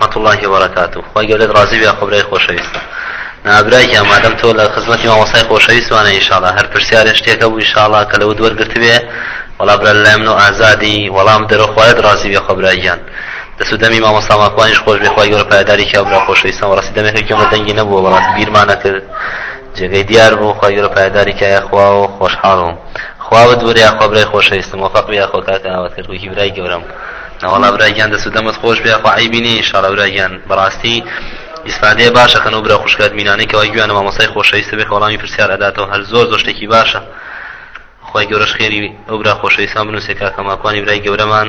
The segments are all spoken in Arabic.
ورحمة الله وبركاته خواهي قولت رازي بيا خبري خوشويستا نابرايکە مادەم تۆ لە خزمەتی مامۆسای خۆشەویستوانە ئینشاءڵە هەر پرسیارە شتێکە بوو ئینشاءڵە کە لەوە دووەرگرت بێ وەڵا برە لای من و ئازادی وەڵام دەرەخوایەت ڕازی بێ خۆبراییان دەسوودەمی مامۆستا ماکوانیش خۆش بێ خۆی گەورە پایداری کە برا خۆشەویستان. وەڕاستی دەمێک گەمە دەنگی نەبووە وەڵات بیرمانە کرد. جێگەی دیار بوو خۆی گەورە پایداری کە یاخوا و خۆشحاڵم. خواوت وەرە یا خۆبرای خۆشەویستم. وەفق بیا خۆ کاتە ئاوات کرد. وکی برای گەورم نەوەڵا برایگیان دەسوودەمت خۆش بێ خوا عیبینی ئینشاءڵە برایگیان بەڕاستی. ئیسفادەیە باشە کەن و برا خوشکات بینانەی کەەوە گویانە مامۆسای خۆشەویستە بێ وەڵامی پرسیار ئەداتەوە. هەر زۆر زۆر شتێکی باشە. خۆی گەورەش خێری ئەو برا خۆشەویستان بنووسێ کاکەماکوانی برای گەورەمان.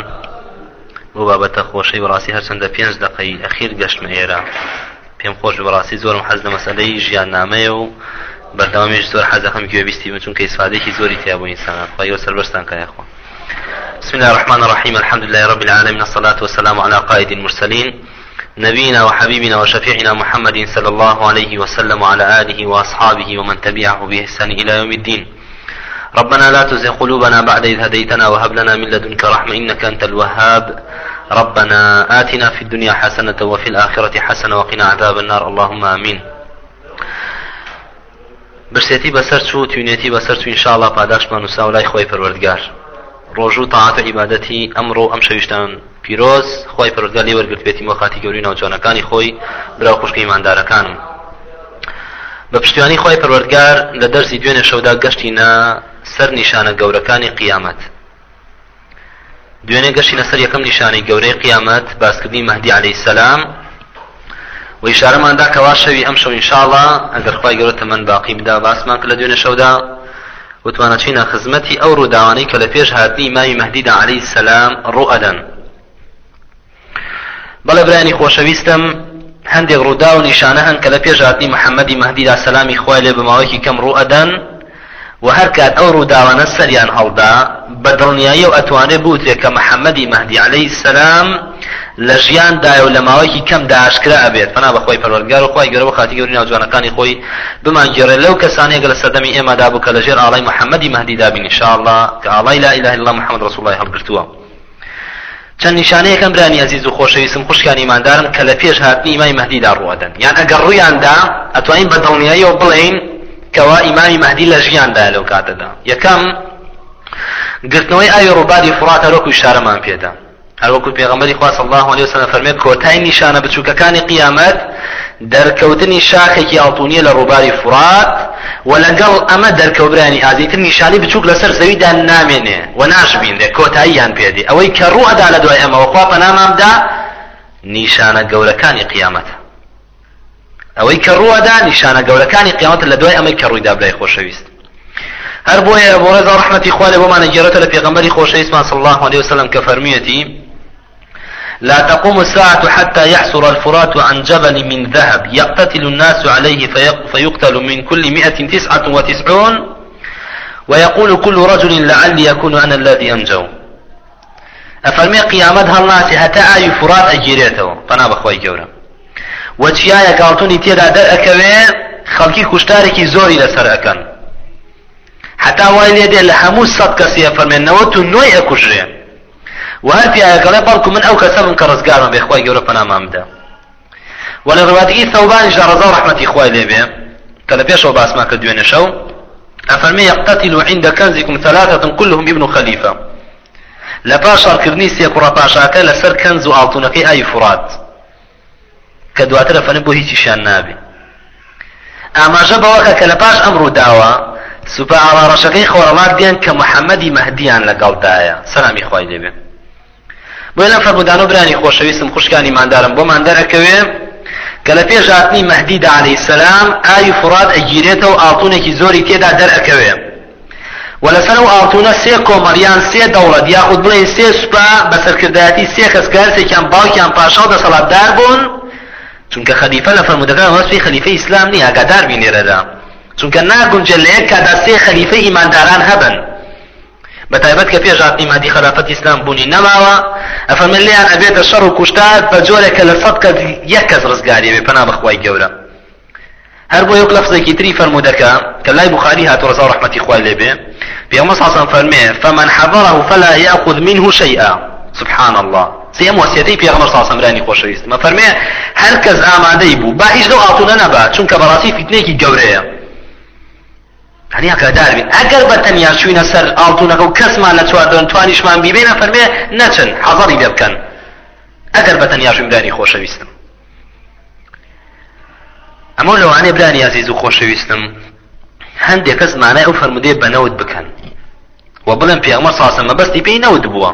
بۆ بابەتە خۆشەی بەڕاستی هەرچەندە پێنج دقەی ئەخیر گەشتمە ئێرە. پێم خۆش بەڕاستی زۆرم حەز لە مەسلەی ژیان نامەیە و بەردەوامیش زۆر حەزەکەم گوێبیستی من چونکە ئیسفادێکی زۆری تیا بۆ ئینسانان خۆی سەربەرستان کایخوا بسم الله الرحمن الرحيم. الحمد لله رب العالمين. الصلاة والسلام على قائد المرسلين. نبينا وحبيبنا وشفيعنا محمد صلى الله عليه وسلم وعلى آله وأصحابه ومن تبعه بإحسان إلى يوم الدين. ربنا لا تزغ قلوبنا بعد إذ هديتنا وهب لنا من لدنك رحمة إنك أنت الوهاب. ربنا آتنا في الدنيا حسنة وفي الآخرة حسنة وقنا عذاب النار. اللهم آمين. برسێتی بەسەر چوو توێنێتی بەسەر چوو انشاءله پاداشمان وسا و لای خۆی پەروەردگار ڕۆژ و تاعاتە عیبادەتی ئەمڕۆ ئەم شەویشتان. پیرۆز خۆی پەرۆزگاری وەرگرتێتی مۆخاتی گەوری ناوجوانەکانی خۆی برا خوشکی ماندارەکانم بە پشتیوانی خۆی پەروەردگار لە دەرسی دوێنێ شەودا گەشتی نا سەر نیشانە گەورەکانی قیامەت. دوێنێ گەشتی لەسەر یەکەم نیشانەی گەورەی قیامەت باسکردنی مەهدی عليه السلام و ئیشارەماندا کەوا شەوی ئەم شەو ئینشاءڵە ئەگەر خخوای گەورەتە من باقی بدا باسمان کە لە دوێنێ شەودا وتوانە چینە خزمەتی ئەو ڕووداوانەی کە لە پێش هاتنی ماوی مەهدیدا عليه السلام ڕوئەدەن. بەڵێ برانی خۆشەویستم هەندێک ڕوودا و نیشانە هەن کە لە پێش هاتنی محەممەدی مەهدیدا سەلامی خوای لێ بماوەیەکی کەم ڕوئەدەن و هەر کات ئەو ڕووداوانە سەریان هەڵدا بە دڵنیایی و ئەتوانێت بوتێ کە محەممەدی مەهدی عليه السلام لە ژیاندایە و لە ماوەیەکی کەم داشکرا ئەبێت. فنا بەخۆی پەروەرگار و خۆی گەرەوە خاتی گەوری ناوجوانەکانی خۆی بمانگیێڕێ لەو کەسانێک لە سەردەمی ئێمەدا بوو کە لەژێر ئاڵای محەممەدی مەهدی دابین انشاءالله کە ئاڵای لا اله الا الله محمد رسول الله هەڵگرتووە. چەند نیشانەیەکەم برانی عزیز و خۆشەویستم خوشکانی مادارم کە لە پێش هاتنی ئیمای مەهدیدا ڕوەدەن یان ئەگەر ڕوویاندا ئەتوانین بە دڵنیاییەوە بڵێین کەوا ئیمامی مەهدی لە ژیاندا لەو کاتەدا. یەکەم گرتنەوەی ئاوی ڕووباری فڕاتە ڕۆکو شارەمان پێدا. هەروەکو پێغەمبەری خوا صلی الله عليه وسلم فەرمێت کۆتای نیشانە بچووکەکانی قیامەت دەرکەوتنی شاخێکی ئاڵتونیە لە ڕووباری فرات و لەگەڵ ئەمە دەرکەوترانی ئازیتر نیشانی بچووک لەسەر زەویدا نامێنێ و ناشبیندێ کۆتاییان پێدی. ئەوەی کە ڕوئەدا لە دوای ئەمەوە خوا پەنامامدا نیشانە گەورەکانی قیامەتە ئەوەی کە ڕوەدا نیشانە گەورەکانی قیامەت لە دوای ئەمەی کە ڕوویدا برای خۆشەویست. بۆیە بۆ ڕێزا ڕحمەتی خوا لێ بۆمانە گێرەتە لە پێغەمبەری خۆشەویستمان صلی الله عليه وسلم فەرمیەتی لا تقوم الساعة حتى يحسر الفرات عن جبل من ذهب يقتتل الناس عليه فيقتل من كل مئة تسعة وتسعون ويقول كل رجل لعلي يكون أنا الذي أنجو. أفرمي قيامت هالناس هتا آي فرات أجيريته؟ فنا بخوي جورا. وچيايا قالتوني تيدا در أكوي خلقي كشتاركي زوري لسر أكن. حتى وايل يدي لحمو صد كسي أفرمي نوتو نوي أكشرين و هەر پیاەکەڵێ بەڵکو من ئەو کەسە من کە ڕزگارم بێخوای گەورە پەنامامدا و لە ڕواتگی ثەوبانی ژەڕەزە و ڕەحمەتی خوای لێبێ کە لە پێشەوە باسمان کە دوێنێ شەو ئەفەرمێ يقتتل عند كنزكم ثلاثة كلهم ابن خليفة لە پاش شەڕکردنی سێ کوڕە پاشاکە لەسەر کەنز و ئاڵتونەکەی ئای فرات. فەنە بۆ هیچیشان نابێ ئاماژە بەوەکە کە لە پاش ئەمڕوو داوە سوپە ئاڕاڕەشەکەی خۆرەڵات دێن کە محەممەدی مەهدیان لەگەڵدایە سەلامی خوای لێبێ بۆ لەم فەرمودانە برانی خۆشەویستم خوشکانی مادارم بۆمان دەرەکەوێ کە لە پێش هاتنی مەهدیدا عليه السلام ئاوی فرات ئەگیرێتەوە ئاڵتونێکی زۆری تێدا دەرەکەوێ. و لەسەر و ئاڵتونە سێ کۆمەریان سێ دەوڵەت یاخود بڵێ سێ سوپا بەسەرکردایەتی سێ خەسکارسێکیان باوکیان پاشا و دەسەڵاتدار بوون. چونکە خەلیفە لە فەرمودەکان وەسفی خەلیفەی ئیسلام نییە ئاگادار بینێرەدا. چونکە ناگونجە لە یەک کادا سێ خەلیفەی ئیمانداران هەبن. بەتایبەت کە پێش هاتنی مادی خلافەت ئیسلام بوونی نەماوە ئەفەرمن لیان ئەبێتە شەڕ و کوشتار بە جۆرێکە لە سەد کەس یەک کەس ڕزگاری بێ پەنا بەخوای گەورە. هەر بۆ یەک لەفزێکی تری فەرمودەکە کە لای بخاری هاتو ڕزا ڕحمەتی خوای لێبێ پێغەمبەر صلی الله فەرمێ فمن حضره فلا يأخذ منه شيئا سبحان الله سێم وەسیەتی پێغەمبەر صلی الله علیه و خۆشەویست. مە فەرمێ هەر کەس ئامادەی بوو با هیچ لەو ئاڵتونە نەبا چونکە بەڕاستی فیتنێکی گەورەیە. هەنیا کەدار بین ئەگەر بە تەنیا چوینە سەر ئاڵتونەکە و کەسمان لە چواردن توانیشمان بیبێنە فەرمێ نەچن حەزەری لێ بکەن. ئەگەر بە تەنیا ژمرانی خۆشەویستم. ئەمە لەوانێ برانی عزیز و خۆشەویستم. هەندێک کەس مانای ئەو فەرمودێ بەنەوت بکەن. و بڵێن پێغمە ساسە مەبەستی پێی نەوت بووە.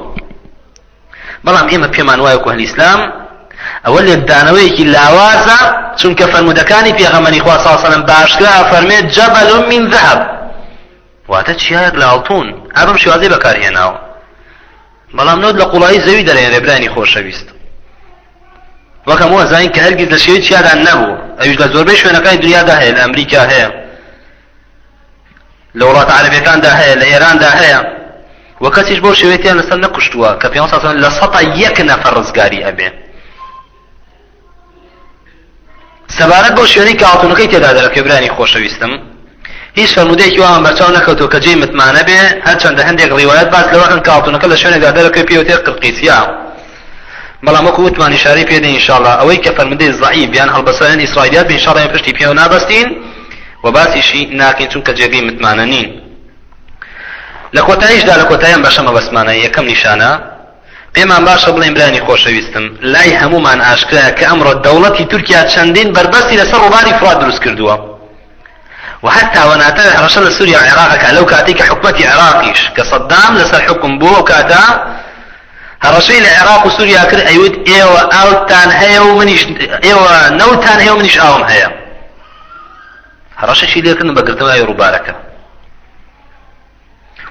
بەڵام ئێمە پێمان وایە کوهل ئیسلام ئەوە لێکدانەوەیەکی لاوازە چونکە فەرمودەکانی پێغەمەنی خوا ساسەلم باشکرا فەرمێت جەبەل من ذهب. واتە چیاک لە ئاڵتون؟ ئەبم شوازەی بەکارهێناوە. بەڵام نۆت لە قوڵایی زەوی دەرێنێ برانی خۆشەویست. وەکەم وە زین کە هەرگیز لە شێوی چیادان نەبوو. ئەوش لە زۆربەی شوێنەکانی دنیادا هەیە لە ئەمریکا هەیە. لە وڵات عربەکاندا هەیە لە ئێراندا هەیە. وە کەسیش بۆ شێوێتیان لەسەر نەکوشتووە کە پێ لە سەتا یەک نەفەر ڕزگاری ئەبێ. سەبارەت بۆ شوێنی کاڵتونەکەی تێدا دەرەکە برانی خۆشەویستم. هیچ فەرمودەیەکی وان بەرچاو نەکەوتۆ کە جێی متمانە بێ هەرچەندە هەندێک ڕیوایەت باس لەوەکەن کاڵتونەکە لە شوێنێکدا دەرەکەی پێوتێ قرقیسیا. بەڵام وەکو وتمان ئیشارەی پێدەین ئینشاءڵڵا ئەوەی کە فەرمودەی ضعیف بیان هەڵبەسەرێن ئیسرائیلیات بە ئینشاءڵڵا پشتی پێوە نابەستین و باسیشی ناکەین چونکە جێگەی متمانە نین. لە کۆتاییشدا لە کۆتاییان بەشەمە بەسمانە یەکەم نیشانە پێمان باشە بڵێن برانی خۆشەویستم. لای هەمومان ئاشکرا کە ئەمڕۆ دەوڵەتی تورکیا چەندین بربەستی لەسەر ڕووباری فرات دروست کردووە. و حتا وەناتە هەڕەشە لە سووریا عێراقەکە لەو کاتی کە حکومەتی عێراقیش کە سەدام لەسەر حکم بووە کاتا هەڕەشەی لە عێراق و سووریا کرد ئەیوت ئێوە ئاوتان هەیە و منیش ئێوە نەوتان هەیە و منیش ئاوم هەیە. هەڕەشەشی لێکردن بەگرتنەوەی ڕووبارەکە.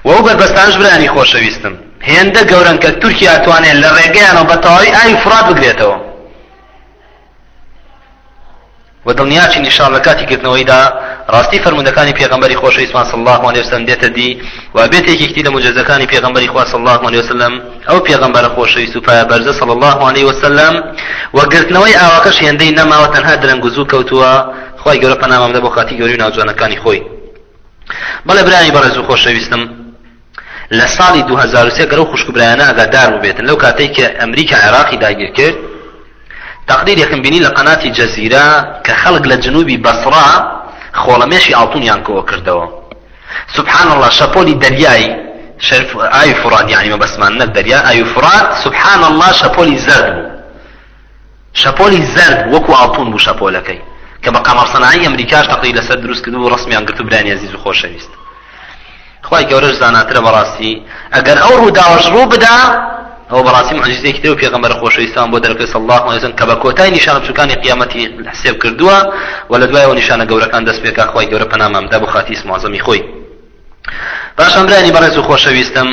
وەو بربەستانش برانی خۆشەویستم. هێندە گەورن کە تورکیا توانێت لە ڕێگەیانەوە بە تەواوی ئاوی فرات بگرێتەوە. و دڵنیاچی نیشان لە کاتی کردنەوەیدا ڕاستی فرمودەکانی پێغمبەری خۆش ئیسمان صلی الله عليه وسلم دێتە دی و بێت یەکێکی لە مجزەکانی پێغمبەری خوا صلی الله عليه وسلم ئەو پێغمبەرە خۆشەویست و پایە بەرزە صلی الله عليه وسلم. و گرتنەوەی ئاواکەش هێندەی نەماوە تەنها درەنگ و زوو کەوتووە خی گەورە پەنامەمدە بۆ خاتی گەوری ناوجوانەکانی خۆی. بەڵێ برانی بەڕێز و خۆشەویستم. لە ساڵی 2023 گەرە خوشکبرایانە ئەگادار ببێتن. لەو کاتێک کە ئەمریکا عێراقی داگیر کرد تقدیر یەکم بینی لە قەناتی جەزیرە کە خەڵک لە جنوبی بەسڕا خۆڵەمێشی ئاڵتونیان کۆوە کردەوە. سبحان الله شەپۆلی دەریایی شرف ئاوی فرات یعنی مەبەسمان نەک دەریا ئاوی فرات سبحان الله شەپۆلی زەرد بوو. شەپۆلی زەرد وەکو ئاڵتون بوو شەپۆلەکەی کە بە قەمەرسەنایی ئەمریکاش تقدیر لەسەر دروست کردو و ڕسمیان گرتو برانی عزیز و خۆشەویست. خی گەورەش زاناترە بەڕاستی. ئەگەر ئەو ڕووداوەش ڕوو بدا ئەو بەڕاستی تێ و پێغەمبەر خۆشەویستان بۆ دەرەکەی صلی الله وسلم کە بە کۆتای نیشانە بچووکانی قیامەتی حسێب کردووە و لە دوایەوە نیشانە گەورەکان دەست پێکا خی گەورە پەنامامدا بۆ خاتی اسمازەمی خۆی. باشم برانی بەڕێز و خۆشەویستم.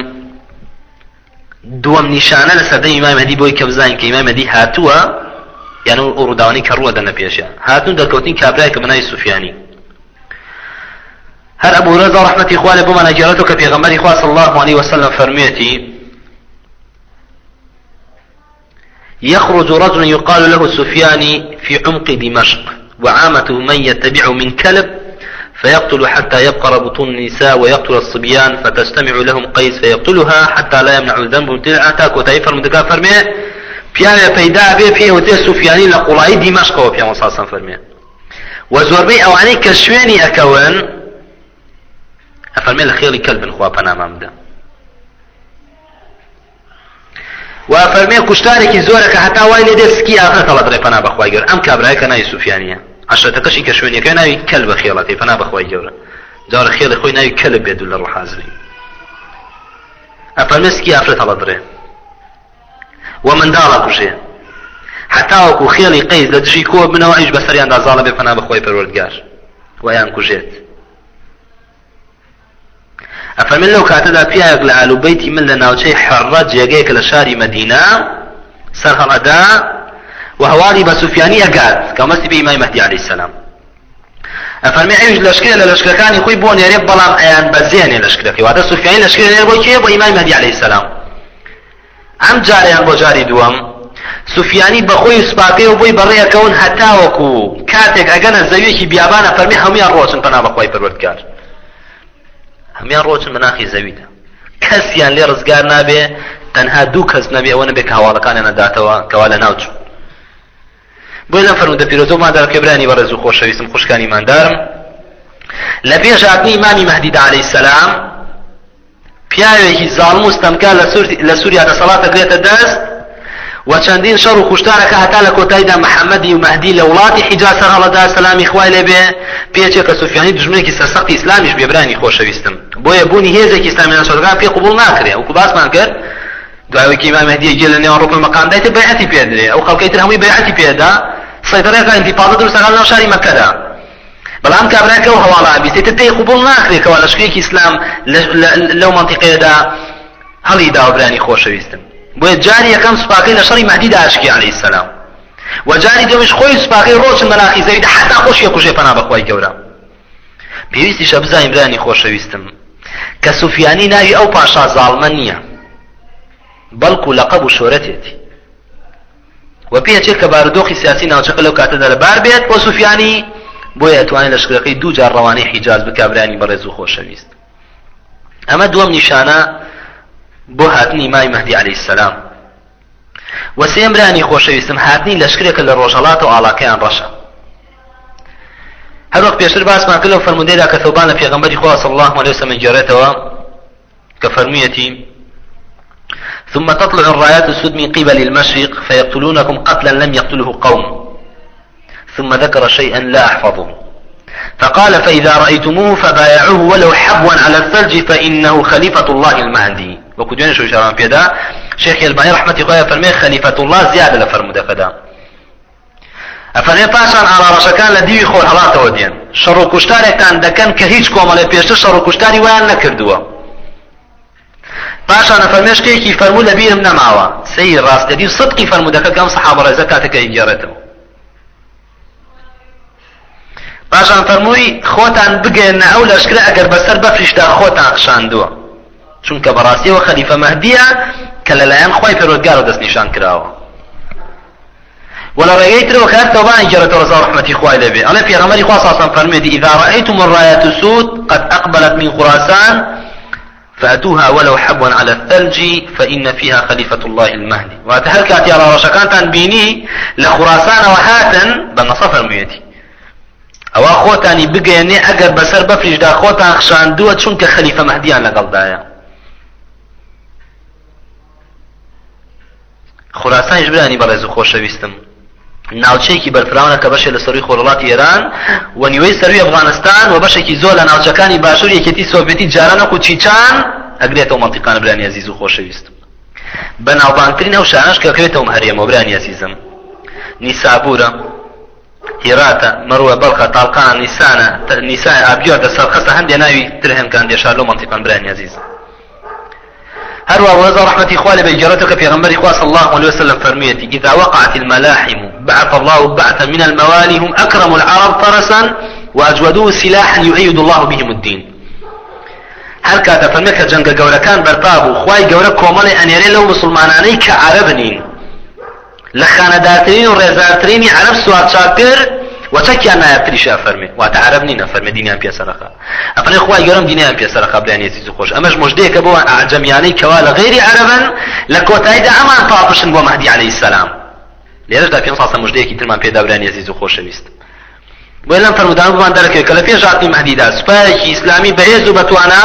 دووەم نیشانە لە سەردەی ئیمام مەدی بۆی کە بزانین کە ئیمام مەدی هاتووە یان ئەو ڕووداوانی کە ڕووە دەنە پێشە. هاتون دەرکەوتین کابرای کە بنای سوفیانی. هر أبو رضا رحمة إخواني بما في غمر إخوة صلى الله عليه وسلم فرميتي؟ يخرج رجل يقال له سفياني في عمق دمشق وعامة من يتبع من كلب فيقتل حتى يبقر بطون النساء ويقتل الصبيان فتجتمع لهم قيس فيقتلها حتى لا يمنع الذنب من تلعتك وتعيفر من دكا فرمي پیاوێ پەیدا بێ پێ وتێ سوفیانی لە قوڵایی دیمەشقەوە پێ ساسان فەرمێ و زۆربەی ئەوانەی کە شوێنی ئەکەون ئەفەرمێ لە خێڵی کەلبن خوا پەنامام بدە. و فەرمێ کوشتارێکی زۆرە کە هەتا وای لێ دێ سکی ئاخرەتە لە بڕێ پەنا بەخوای گەور ئەم کابرایە کە ناوی سوفیانیە. عشرەتەکەشی کە شوێنیەکە ناوی کەل بە خێڵەتی پەنا بەخوای گەورە. جارە خێڵی خۆی ناوی کەلب بێت لە ڕوحازری ئەفەرمێ سکی ئافرەتە لە بڕێ و منداڵە کوژێ حتا وەکو خێڵی قەیز لە دژی کۆ بنەوە ئیش بەسەریان دازاڵە بێ پەنا بەخۆی پەروەردگار. ویان کوژێت. ئەفەرمێن لەو کاتەدا پیاەک لە ئالوبەیتی من لە ناوچەی حڕە جێگەیەکە لە شاری مەدینا سەر هەڵەدا و هەواری بە سوفیانی ئەگات کە مەستی بە ئیمای مەهدی عەلەیهی سەلام ئەفەرمێ ئەوش لەشکرە لە لەشکەکانی خۆی بۆ نێرێ بەڵام ئەیان بەزێنێ لەشکرەکەی واتە سوفیانی لەشکرە نێر بۆ کێ بۆ ئیمای مەهدی عەلەیهی سەلام ئەم جاریان بۆ جاری دووەم سوفیانی بەخۆی سوپاکەی و بۆی بەڕێەکەون هەتاوەکو کاتێک ئەگەنە زەویەکی بیابانە فەرمی هەمویان ڕۆچن پەنا بەخوای پەروەردگار هەمیان ڕۆچن بەناخی زەویدا. کەسیان لێ ڕزگار نابێ تەنها دوو کەس نەبێ ئەوە نەبێت کە هەواڵەکانیان نەداتەوە کەوا لە ناوچوو بۆی لەم فەرمودە پیرۆزۆماندا کێبرانی بەڕێز و خۆشەویستم خوشکانی مادارم لە پێش هاتنی ئیمامی مەهدیدا عەلەیهی سەلام پیاوێکی زاڵم و ستەمکە لە سووریا دەسەڵات دەگرێتە دەست و چەندین شەڕ و خوشتارەکە هەتا لە کۆتاییدا محەممەدی و مەهدی لە وڵاتی حیجاز سەر هەڵەدا سەلامی خوای لێبێ پێچێک کە سوفیانی دژمنێکی سەرسەختی ئیسلامیش بێبرانی خۆشەویستم. بۆیە بوونی هێزێکی ئیسلامی نەسەرگان پێ قبول ناکرێ وەکو باسمان کرد دوایەکی ئیمام مەهدی گێ لە نێوان ڕوکن مەقامدایتە بەیعەتی پێدرێ ئەو خەڵکەی تر هەمووی بەیعەتی پێدا سەیطرەکە انتفاضە دروستەکان لەناو شاری مەکەدا. بەڵام کابراکە و هەواڵا بیستێتە پێی قبول ناکرێتەوە لە شوێکی ئیسلام لەو منطقەیەدا هەڵی داوەبرانی بۆیە جاری یەکەم سوپاکەی لە شەڕی مەهدیدا ئاشکی عەلەیهی السەلام و جاری دومیش خۆی سوپاکەی ڕۆچن مەلاخی زەویدا حتا خۆشیە کوژێ پەنا بەخوای گەورە. پێویستیشە بزانین برانی خۆشەویستم. کە سوفیانی ناوی ئەو پاشا زاڵمە نییە. بەڵکو لەقەب و شۆرەتێتی. و پێچێت کە بارودۆخی سیاسی ناوچەکە لەو کاتەدا لەبار بێت بۆ سوفیانی بۆیە ئەتوانێت لەشکەکەی دوو جار ڕەوانەی حیجاز بکابرانی بەڕێز و خۆشەویست. ئەمە دووەم نیشانە بۆ هاتنی مای مەهدی عەلەیهی السەلام و سێمرانی خۆشەویستم هاتنی لەشکرێکە لە ڕۆژهەڵات و ئاڵاکەیان ڕەشە. هەر وەک پێشتر باسمان کرد لەو فەرمودەیدا کە ثەوبان لە پێغەمبەری خوا صلی الله عليه وسلم گێڕێتەوە کە فەرموویەتی ثم تطلع الرايات السود من قبل المشرق فيقتلونكم قتلا لم يقتله قوم. ثم ذكر شيئا لا أحفظه. فقال فإذا رأيتموه فبايعوه ولو حبوا على الثلج فإنه خليفة الله المهدي. وكدوين شو شرام بيدا شيخ الباني رحمة الله فرمي خليفة الله زيادة لفرمودة فدا. ئەفەرێ پاشان ئارارەشەکان لە دیوی خۆر هەڵاتەوە دێن شەڕ و کوشتارێکتان دەکەن کە هیچ کۆمەڵێ پێشتر شەڕ و کوشتاری ویان نەکردووە پاشان ئەفەرمێشتێکی فەرموو لە بیرم نەماوە سەی ڕاستەدی و سەدقی فەرمودەکە گەم سەحابە ڕێزە پاشان فەرمووی خۆتان بگەێنە ئەو لەشکرە ئەگەر بەسەر بەفریشدا خۆتان خشاندووە چونکە بەڕاستیەوە خەلیفە مەهدیە کە لەلایەن خۆی پەروەردگارە دەست نیشان کراوە. ولا رأيت لو كانت توبان جرت رزا رحمة إخوائي لبي أنا في غمر إخوة صاصا فرميدي إذا رأيتم الرايات السود قد أقبلت من خراسان فأتوها ولو حبوا على الثلج فإن فيها خليفة الله المهدي. واتهلكات يا رشكان تنبيني لخراسان وهاتا بنصف الميتي ئەوە خۆتانی بگەێنێ ئەگەر بەسەر بەفریشدا خۆتان خشاندووە چونکە خەلیفە مەهدیان لەگەڵدایە. خوراسانیش برانی بەڕێز و خۆشەویستم. ناوچەیەکی بەرفراونە کە بەشێ لە سەروی خۆڵاتی ئێران و نیوەی سەروی ئەفغانستان و بەشێکی زۆر لە ناوچەکانی باشوور یەکێتی سۆڤێتی جارانە و چیچان ئەگرێتەوە مەڵتیقان برانی عزیز و خۆشەویست. بە ناوبانترین ئەو شانش کە کەوێتەوە هەرێمەوە برانی عزیزم. نیسابورە هێراتە مەروە بەڵخە تاڵقان نیسانە نیسای ئابیۆر دەسەر خستە هەندێ ناوی تر هەمکان دێشار لەو مەڵتیقان برانی عزیزم هروى ورزا رحمة إخواني بيجرتك في غنبر إخوة صلى الله عليه وسلم فرميتي إذا وقعت الملاحم بعث الله بعثا من الموالي هم أكرم العرب فرسا وأجودوه سلاحا يؤيد الله بهم الدين. هل كاتا فرميك جنگ گەورەکان بەرپا بوو خی گەورە کۆمەڵی ئەنێرێ لەو مسلمانانەی کە عرب نین لە خانەدارترین و ڕێزارترینی عرب سوات چاکر وچەکیان نایەتریش ئەفەرمێ واتە عرب نینە فەرمێ دینیان پێسەرەخە. ئەفرێ خوای گەورم دینیان پێسەرەخە بلانێتی خۆش. ئەمەش مژدەیەکە بۆ ئاجەمیانەی کەوا لە غێری عربن لە کۆتاییدا ئەمان پاپشن بۆ مەهدی عەلەیهی السەلام لێرەشدا پێ ساسە مژدەیەکی ترمان پێدا برانێتی و خۆشەویست بۆ لەم فەرمودان بمان دەرەکەوێت کە لە پێش هاتی مەهدیدا سوپایەکی ئیسلامی بەهێز و بەتوانە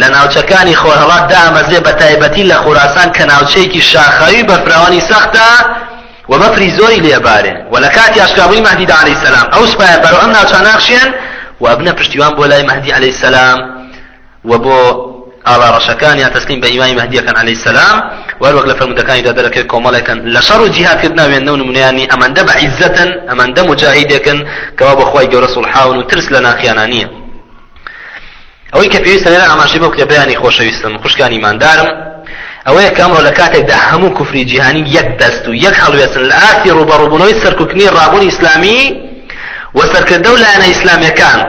لە ناوچەکانی خۆرهەڵات دامەزێ بە تایبەتی لە خوراسان کە ناوچەیەکی شاخەوی بەفراوانی سەختە وبفري زوري ليبارين ولكات ياشكابوي مهدي عليه السلام. أو سبايا برو أمنا وشاناخشين وأبنا پشتیوان بۆ لای مهدی عليه السلام. وبو على رشكان يا تسليم بإمام مهدي كان عليه السلام. والوقت لفرمودكان إذا درك كومالا كان لشر جهاد كدنا وين نون منياني. أمن دب عزة أمن دم مجاهد كان كواب أخوي جو رسول حاون وترس لنا خيانانية. أوي كفي سنة أما شبه كبياني خوش يسلم خوش كان إيمان دارم ئەوەیە کەمڕۆ لە کاتێکدا هەموو کوفری جیهانی یەک دەست و یەک هەڵوێسن لە ئاتی ڕوبەڕووبوونەوەی سەرکوتنی ڕابوونی ئیسلامی و سەرکردە و لایەنە ئیسلامیەکان.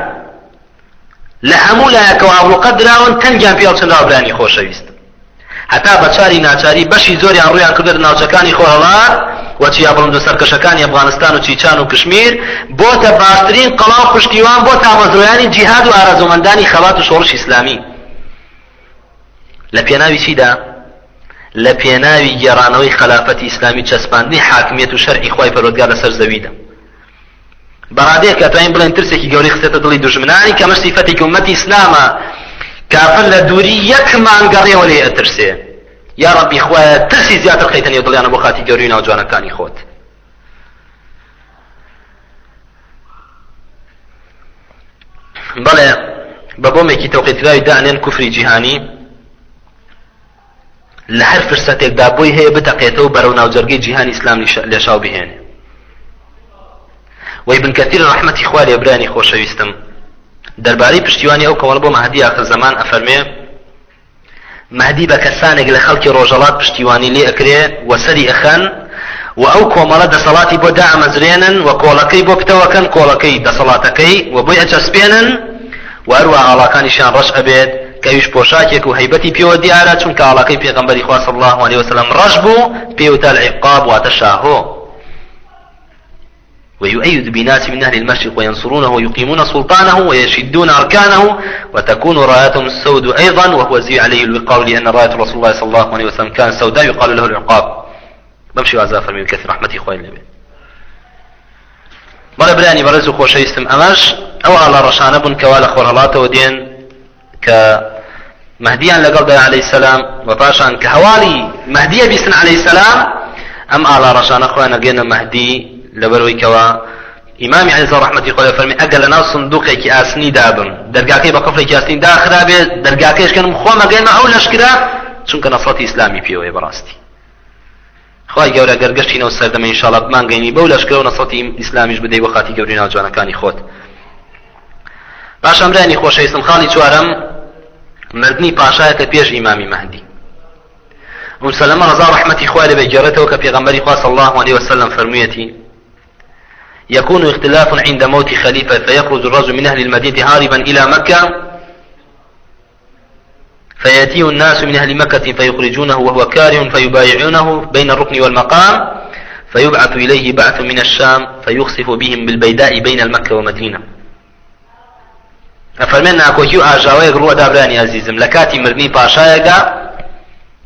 لە هەموو لایەکەوە ئاوروقە دراون تەنگیان پێڵچنراوبرانی خۆشەویست. هەتا بەچاری ناچاری بەشی زۆریان ڕویان کردە لە ناوچەکانی خۆهڵات وەچی یا بڵند و سەرکەشەکانی ئەفغانستان و چیچان و کشمیر بۆتە باشترین قەڵاو پشتیوان بۆ تامەزرۆیانی جیهاد و ئارەزومەندانی خەڵات و شۆڕش ئیسلامی. لە پێناوی چیدا؟ لە پێناوی گێڕانەوەی خلافەتی ئیسلامی چەسپاندنی حاکمیت و شەرعی خی پەرۆگار لەسەر زەویدا بەڕادەیە کە توانین بڵێن ترسێکی گەوری خسێتە دڵی دژمنانی کە مەشتی فەتێکی ومەتی ئیسلامە کافر لە دووری یەک مانگەڕێەوە لێ ئەترسێ. یا ڕەبی خوایە ترسی زیاتر خەیتەنێ دڵیانە بۆ خاتی گەوری ناوجوانەکانی خۆت. بەڵێ بە بۆمێکی تەوقیتراوی دانێن کوفری جیهانی لە هەر فرسەتێکدا بۆی هەیە بتەقێتەوە بەرەو ناوجەرگەی جیهانی ئیسلام لێشاو بهێنێ. وی بن کەتیر ڕحمەتی خوا لێبرانی خۆشەویستم. دەربارەی پشتیوانی ئەو کۆمەڵ بۆ مەهدی آخر زەمان ئەفەرمێ مهدی بە کەسانێک لە خەڵکی ڕۆژەڵات پشتیوانی لێ ئەکرێ وەسەری ئەخەن و ئەو کۆمەڵە دەسەڵاتی بۆ دامەزرێنن و کۆڵەکەی بۆ پتەوەکەن کۆڵەکەی دەسەڵاتەکەی و بۆی ئەچەسپێنن و هەروە ئاڵاکانیشان ڕەش ئەبێت کەویش پۆشاکێک و هەیبەتی پێوە دیارە چونکە ئاڵاکەی پێغەمبەری خوا صلی الله عليه وسلم ڕەش بوو پێوتە العقاب واتە شاهۆ. ويؤيد بناس من أهل المشرق وينصرونه ويقيمون سلطانه ويشدون أركانه وتكون رايتهم السود أيضا وهو زي عليه الوقار لأن راية رسول الله صلى الله عليه وسلم كان سوداء يقال له العقاب. بمشي وعزافر من كثير رحمتي خوين لبي بەڵێ برانی بەڕێز و خۆشەویستم ئەمەش ئەو ئاڵا ڕەشانە بوون کەوا لە خۆرهڵاتەوە کە مهدیان لەگەڵ دا عليه السلام و پاشان کە هەواڵی مهدیە بیستن عليه السلام ئەم ئاڵا ڕەشانە خۆیان نەگەێنە مهدی لەبەرەوەی کەوا ئیمامی علیزە ڕحمەتی خۆی فەرمی ئەگەر لە ناو سندوقێکی ئاسنی دابن دەرگاکەی بە قفڵێکی ئاسنی داخرا بێ دەرگاکەشکەم خۆ مەگەێمە ئەو لەشکرا چونکە نەفڵەتی ئیسلامی پێوەیە بەڕاستی. خی گەورە گەرگەشتینەوە سەردەمە ئینشاڵات مانگەینی بەو لەشکرە و نەسەتی ئیسلامیش بدەی بە خاتی گەوری ناوجوانەکانی خۆت. پاشەمرانی خۆشەویستم خاڵی چوارەم مردنی پاشایەتە پێش ئیمامی مەهدی. وسلم رضا رحمتي خوالي بجرته وكفي غنبري صلى الله عليه وسلم فرميتي يكون اختلاف عند موت خليفة فيخرج الرجل من أهل المدينة هاربا إلى مكة فيأتيه الناس من أهل مكة فيخرجونه وهو كاره فيبايعونه بين الركن والمقام فيبعث إليه بعث من الشام فيخسف بهم بالبيداء بين المكة ومدينة. أفرمين ناكوكيو آجاويك روى دابراني عزيزم. لكاتي مرني باشايقا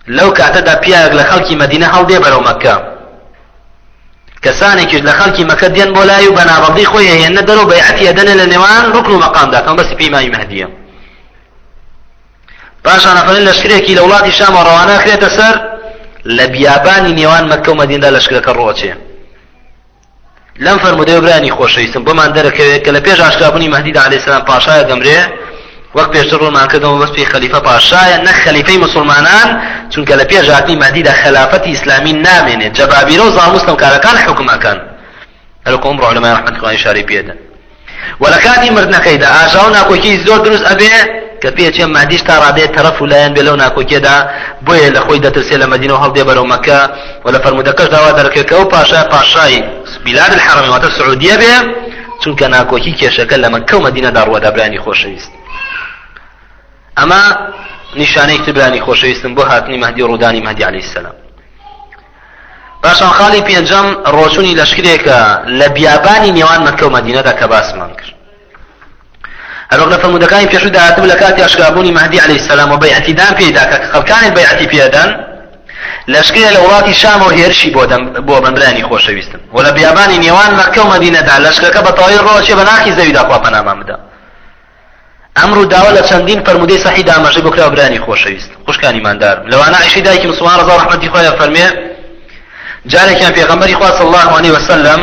لەو کاتەدا پیاک لە خەڵکی مدینە هەڵدێ بەرەو مەکە کەسانێکیش لە خەڵکی مەکە دێن بۆ لای و بەناڕەڵی خۆی هێنە دەرەوە بەیعەتی ئەدەنە لە نێوان ڕکن و مەقامدا کەم بەسی پێیمانی مەهدیە پاشان ئەفەرین لەشکرێکی لە وڵاتی شامە ڕەوانە کرێتە سەر لە بیابانی نێوان مەکە و مەدیندا لەشکرەکە ڕۆچێ لەم فرمودەوە برانی خۆشەویستم بۆمان دەرەکەوێت کە لە پێش ئاشکرابوونی مەهدیدا عەلەیهis سەلام پاشایە دەمرێ وەک پێشتر ڕۆمان کردەوە بەس پێی خەلیفە پاشایە نەک خەلیفەی مسلمانان چونکە لە پێش هاتنی مەدیدا خلافەتی ئیسلامی نامێنێت جەبابیرە و زاموستە و کارەکان حکومەکان. هەرکۆم ڕۆلەمای ڕحمەتی خوای شاری پێدەن و لە کاتی مردنەکەیدا ئاژا و ناکۆکی زۆر دروست ئەبێ کە پێچێ مادیش تا ڕادێت تەرەف و لایەن بێ لەو ناکۆکێدا بۆیە لە خۆی دەترسێ لە مدینە و هەڵدێ بەرەو مەکە و لە فەرمودەکەش داوا دەرەکەێت کە ئەو پاشا پاشای بلاد الحرم واتە سعودیە بێ چونکە ناکۆکی کێشەکە لە مەکە و مدینەدا ڕوەدابرانی خۆشەویست. ئەمە نیشانەی تبرانی خۆشەویستم بۆ هاتنی مەهدی ڕوودانی مەهدی علیه السلام. پاشان خاڵی پێنجەم ڕۆچوونی لەشکرێکە لە بیابانی نێوان مەکە و مەدینەدا کە باسمان کرد. هەروەک لە فەرمودەکانی پێشوو داهاتبوو لە کاتی ئاشکرابوونی مەهدی علیه السلام و بەیعەتیدان پێدا کە خەڵکانێک بەیعەتی پێدەن لەشکرێ لە وڵاتی شام و هێرشی بۆ بەندرانی خۆشەویستم و لە بیابانی نێوان مەکە و مەدینەدا لەشکەکە بە تەواوی ڕۆژێ بە ناخی زەویدا خوا پەنامان بدە ئەمڕوو داوا لە چەندین فرمودەی سەحی دامەژەی بۆ کراوەبرانی خۆشەویست خوشکانی ماندار. لەوانە عیشی دایکی مسلمان ڕزا ڕحمەتی خۆیان فەرمێ جارێکیان پێغەمبەری خوا صلی الله عليه وسلم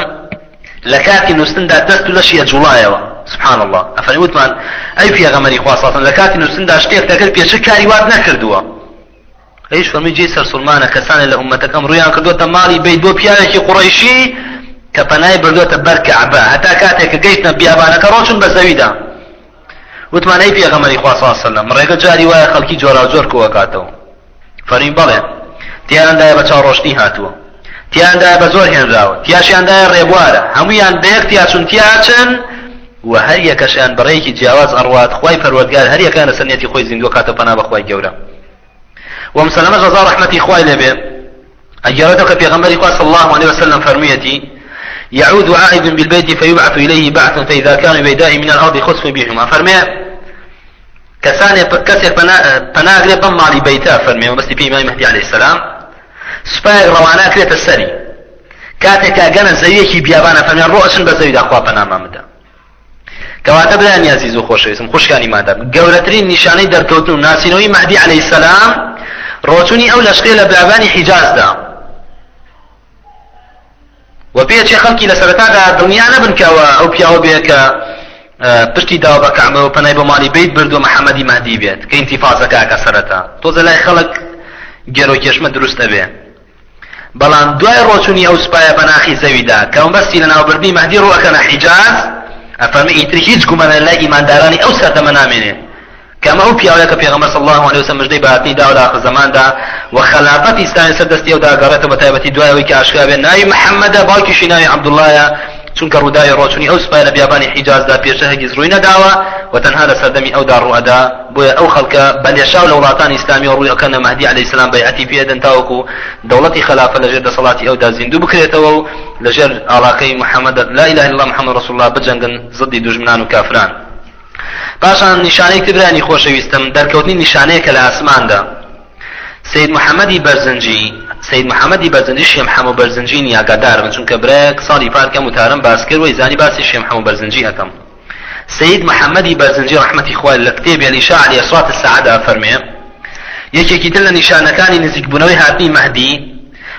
لە کاتی نووسندا دەست و لەشی ئەجوڵایەوە سبحان الله ئەفەرمی وتمان ئەی پێغەمبەری خوا صلی لە کاتی نووسندا شتێک دەکرد پێش کاری وات نەکردووە هیچ فەرمی جێ سەر سلمانە کەسانێک لە ئومەتەکەم ڕویان کردوتە ماڵی بیت بۆ پیاوێکی قوڕیشی کە پەنای بردوتە بەر کەعبە هەتا کاتێک کە گەیشتە بیابانەکە ڕۆچون بە زەویدا وتمان ئەی پێغەمەری خوا سلم ڕێگە جاری وایە خەڵکی جۆرا جۆر کۆوەکاتەوە فەرین بەڵێ تیانندایە بە چاڕۆشتی هاتووە تیاندایە بە زۆر هێنراوە تیاشیاندایە ڕێبوارە هەمویان بەیەک تیاچون تیاچن و هەر یەکەشیان بەڕێکی جیاواز ئەڕوات خی پەروەگار هەر یەکانە سنێتی خۆی زیندوە کاتە پەنا بەخوای گەورە ومسلمە ڕزا ڕحمەتی خوای لێبێ ئەگەرەتەکە پێغەمبەری خوا صلی الله عليه وسلم فەرموویەتی يعود عائد بالبيت فيبعث إليه بعثا فإذا كان بيداء من الأرض خسف بهما. فرمي كسان كسر بناغري بمالي بيتا فرمي وبس في إمام مهدي عليه السلام سوپایەک ڕەوانە کرێتە سەری کاتێکا گەنە زەویەکی بیابانە فەرمیان ڕۆچن بە زەویدا خوا پەنامان بدە کەواتە برایان یازیز و خۆشەویستم خوشکانی مادە گەورەترین نیشانەی دەرکەوتن و ناسینەوەی مەهدی عەلەیهی سەلام ڕۆچوونی ئەو لەشقێ لە بیابانی حیجازدا. و پێچێ خەڵکی لە سەرەتادا دڵنیا نەبن کەەوە ئەو پیاوە بێ کە پشتی داوا بە کەعبە و پەنای بە ماڵی بیت برد و محەممەدی مادی بێت کە ئینتیفازەکە کە سەرەتا. تۆزە لای خەڵک گێرۆ کێشمە دروست دەبێ بەڵام دوای ڕۆچوونی ئەو سوپایە بەناخی زەویدا کەم بەستی لە ناوبردنی مەدی ڕوەکەنە حیجاز ئەفەرمی ئیتر هیچ گومانە لای ئیماندارانی ئەو سەردەمە نامێنێ کەمە ئەو پیاوەیە کە پێغەمبەر صلی الله عليه وسلم مژدەی بەهاتنی دا و لە آخر زەماندا و خلافەت ئیسلامی سەر دەستی ئەو داگەڕێتەوە بە تایبەتی دوایەوەی کە ئاشکرا بێ ناوی محەممەدە باوکیشی ناوی عەبدوڵایە چونکە ڕووداوی ڕۆچنی ئەو سوپای لە بیابانی حیجازدا پێشە هەگیز ڕووی نەداوە و تەنها لە سەردەمی ئەودا ڕوئەدا بۆیە ئەو خەڵکە بەلێشاو لە وڵاتانی ئیسلامی ڕووی ئەکەنە مەهدی عەلەیهی السلام بەیعەتی پێدەن تاوەکو دەوڵەتی خلافە لەژێر دەسەڵاتی ئەودا زیندوو بکرێتەوە و لەژێر ئاڵاقەی محەممەد لا إله إلا الله محمد رسول الله بجەنگن زدی دوژمنان و کافران. پاشان نیشانەی تبرانی خۆشەویستم دەرکەوتنی نیشانەیەکە لە ئاسماندا. سید محەممەدی بەرزنجی سید محەممەدی بەرزنجی شێم هەموو بەرزنجی نیاگادار من چونکە برێک ساڵی پارکەم وتارم باسکرد وی زانی باسی شێم هەموو بەرزنجی ئەەکەم سید محەممەدی بەرزنجی ڕحمەتی خوای لە کتێبی لیشاع ئەسوات السعادا فەرمێ یەکێکی تر لە نیشانەکانی نزیکبوونەوەی هاتنی مەهدی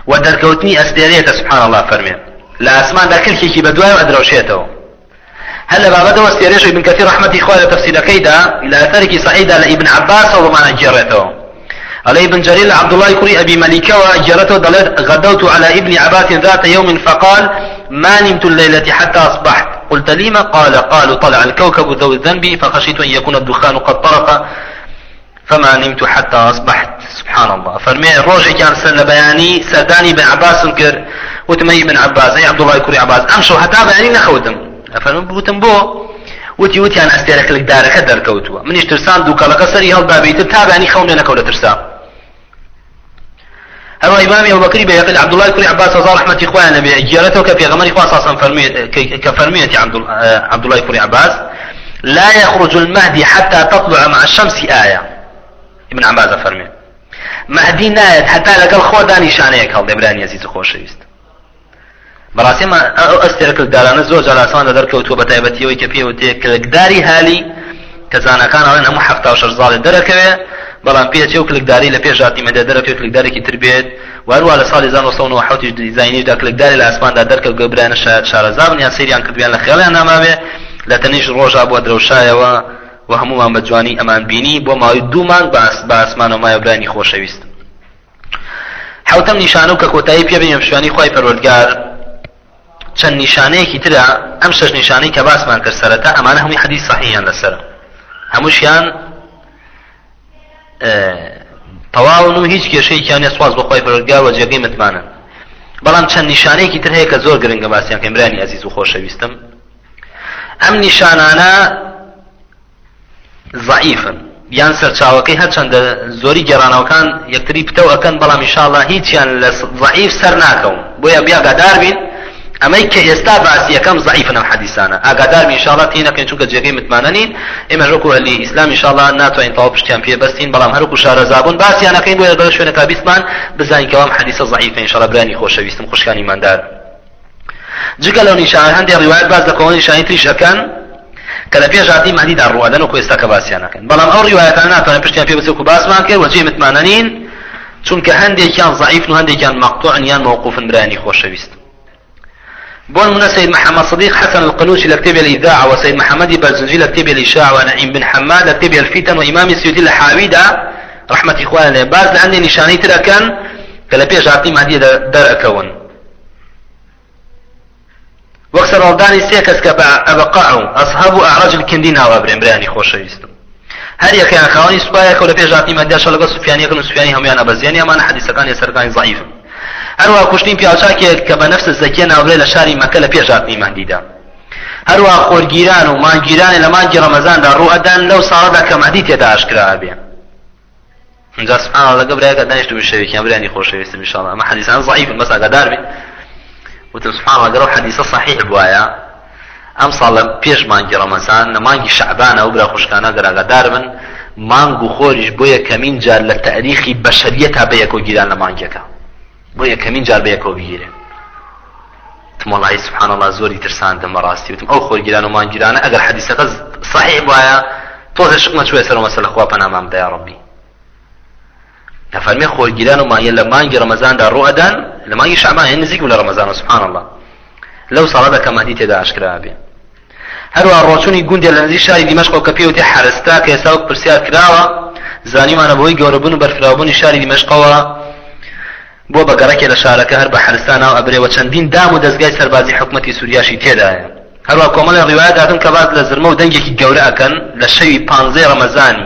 و دەرکەوتنی ئەستێرەیەکە سبحان الله فەرمێ لە ئاسماندا کلکێکی بە دوای ئەدرەوشێتەوە هل بابا دو استيريش ابن كثير رحمة إخوة تفسير كيدا إلى أثرك صعيدا لابن عباس وما جرته علي ابن جرير عبد الله كري أبي مليكة وجرته غدوت على ابن عباس ذات يوم فقال ما نمت الليلة حتى أصبحت. قلت لما قال؟ قالوا طلع الكوكب ذو الذنب فخشيت أن يكون الدخان قد طرق فما نمت حتى أصبحت. سبحان الله. فرمي الروجي كان سنة بياني سرداني بن عباس انكر وتمي بن عباس أي عبد الله كري عباس. أمشوا حتى بياني نخوتم. ئەفەرم بوتم بۆ وتی وتیان ئەستێرەکە دارەکە دەرکەوتووە منیش ترسان دووکەڵەکە سەری هەڵدابیتر تابانی خەونێ نەکەو لە ترسا. هەروە ئیمامی ئەوبەکری بەیەقل عبدڵای کوری عباس رضا رحمەتی خۆیان لەبێ گێرەتەوە کە پێغەمەری خوا ساسم فەرمێت کە فەرمێتی عبدڵای کوری عباس. لا يخرج المهدي حتى تطلع مع الشمس آية ابن عباس فرمي مهدي نايت حتى خور داني شانيك هل دبراني عزيز خوشويست بەڕاستیمە ئەو ئەستێرەکردارانە زۆر جاراسان لە دەرکەوتووە بە تایبەتیەوەی کە پێوتێ کلکداری هالی کە زانەکان ئەڵێن هەموو هەفتا شەش زاڵێ دەرەکەوێ بەڵام پێچێ و کلکداری لە پێشاتی مەدە دەرەکەوێت کلکدارێکی تر بێت. وهروە لە ساڵی 1970 دیزاینیدا کلکداری لە ئاسماندا دەرکە گەبرانە شارەزابن یان سریان کردویان لە خێڵیان ناماوێ. لە تەنیش ڕۆژا بووە درەوشایەوە و هەمومان بە جوانی ئەمان بینی بۆ ماوەی دوومان بە ئاسمان و مایە برانی خۆشەویست. حوتەم نیشانە و کە کۆتایی پێ بینیم شوانی خی پەروەردگار. چەند نیشانەیەکی ترە ئەم شەش نیشانەی کە باسمان کرد سەرەتا ئەمانە هەمووی حەدیث صحیحیان لەسەر. هەمووشیان تەواون و هیچ کێشەیەکیان سواز بەخوای پەروەردگار و جێگەی متمانن بەڵام چەند نیشانەیەکی تر هەیە کە زۆر گرنگە باسییان کەمرانی عزیز و خۆشەویستم. ئەم نیشانانە ضعیفن. یان سەرچاوەکەی هەرچەندە زۆری گێرانەوەکان یەکتری پتەو ئەەکەن بەڵام ئیشاءڵە هیچیان لە ضعیف سەر ناکەون. بۆیە بیا گادار بین ئەمەی کە ئێستا باسی یەکەم ضعیفن ئەم حەدیسانە ئاگادار ئینشاءڵڵا تینەکەین چونکە جێگەی متمانەنین ئێمە ڕۆکو هەلی ئیسلام ئینشاءڵڵا ناتوانین تەواو پشتیان پێ بەستین بەڵام هەرکو شارەزابوون باسییانەکەین بۆ بە شوێنەکە بیستمان بزانین کەوام حەدیسە ضعیفە ئینشاءڵڵا برانی خۆشەویستم خوشکانی ماندار جگە لەو نیشان هەندێک ڕیوایەت باز دەکەون نیشانی تریشەکەن کە لە پێش هاتی مەدیدا ڕوادەن و کوێستاکە باسییانەکەن بەڵام ئەو ڕیوایەتان ناتوانین پشتیان پێ بچێت و بأسمان کرد وەجێ متمانەنین چونکە هەندێکیان ضعیف و هەندێکیان مەقطوعن یان موقوفن برانی خۆشەویست بون من سيد محمد صديق حسن القنوشي لكتب الإذاعة وسيد محمد برزنجي لكتب الإشاعة ونعيم بن حماد لكتب الفتن وإمام السيوطي لحاويدا رحمة إخواننا. باز لأني نشاني ترى كان كلا بيش عطيم هدي در أكون وەکسەر ڕڵدانی سێ کەس کە ئەبقاع و ئەسهاب و ئاراج کندی ناوە برێنبرانی خۆشەویستم هەر یەکیان خاوەنی سوپایەکە لە پێش هاتی مەدیاشە لەگە سوفیانیەکەن و سوفیانی هەمویان ئەبەزیانی ئەمان حەدیسەکانی سەرەکانی ضعیفن هەروە کوشتین پیاچاکێک کە بە نفس زەکیە ناوڕێ لە شاری مەکە لە پێشاتنی مەندیدا هەروە خۆرگیران و مانگیرانی لە مانگی ڕەمەزاندا ڕوئەدان لەو ساڵدا کە مەدی تێدا ئاشکرا بێ. اینجا سبحان الله گەبرایەکە دانیشت بشەوێکیان برانی خۆشەویستم الله ئەمە حەدیثان ضعیف بەس ئاگادار بێ وتم سبحان الله گەڕە حەدیثە صحیح بواە ئەم ساڵ لە پێش مانگی ڕەمەزان لە مانگی شعبانە و برا خوشکانە گەراگەدار من مانگ و خۆریش بۆیە کەمین جار لە تاریخی بەشەریەت تا بەیەکۆ گیران لە مانگەکە بۆ یەکەمین جار بە یەکەوە بگیرێ تمەڵی سبحان الله زۆری ترساندم بەڕاستی وتم. ئەو خۆرگیران و مانگیرانە ئەگەر حەدیسەکە صحیح وایە تۆزە شقمە چوێ سەر مەسەلە خوا پەنامان بدە یا ڕەبی نفرمي خۆرگیران و مایە لە مانگی ڕەمەزاندا ڕۆئەدان لە مانگی شعبان هێن نزیک لە ڕەمەزان سبحان الله. لەو ساڵەدا کە مەدی تێدا ئاشکرا بێ هەروە ڕۆچوونی گوندێ لە نزیک شاری دیمەشق کە پێوتی حرستا کە ئێستا پرسیار کراوە زانیمانە بۆی گەورەبوون و بەرفراوبوونی شاری دیمەشقەوە بۆ بەگەڕێکێ لە شارەکە هەر بە حرستان و ئەبرێەوە چەندین دام و دەستگای سەربازی حکوومەتی سووریاشی تێدایە. هەروە کۆمەڵی ڕیواەت دادن کە باز لە زرمە و دەنگێکی گەورە ئەکەن لە شەوی پانزەی ڕەمەزانی.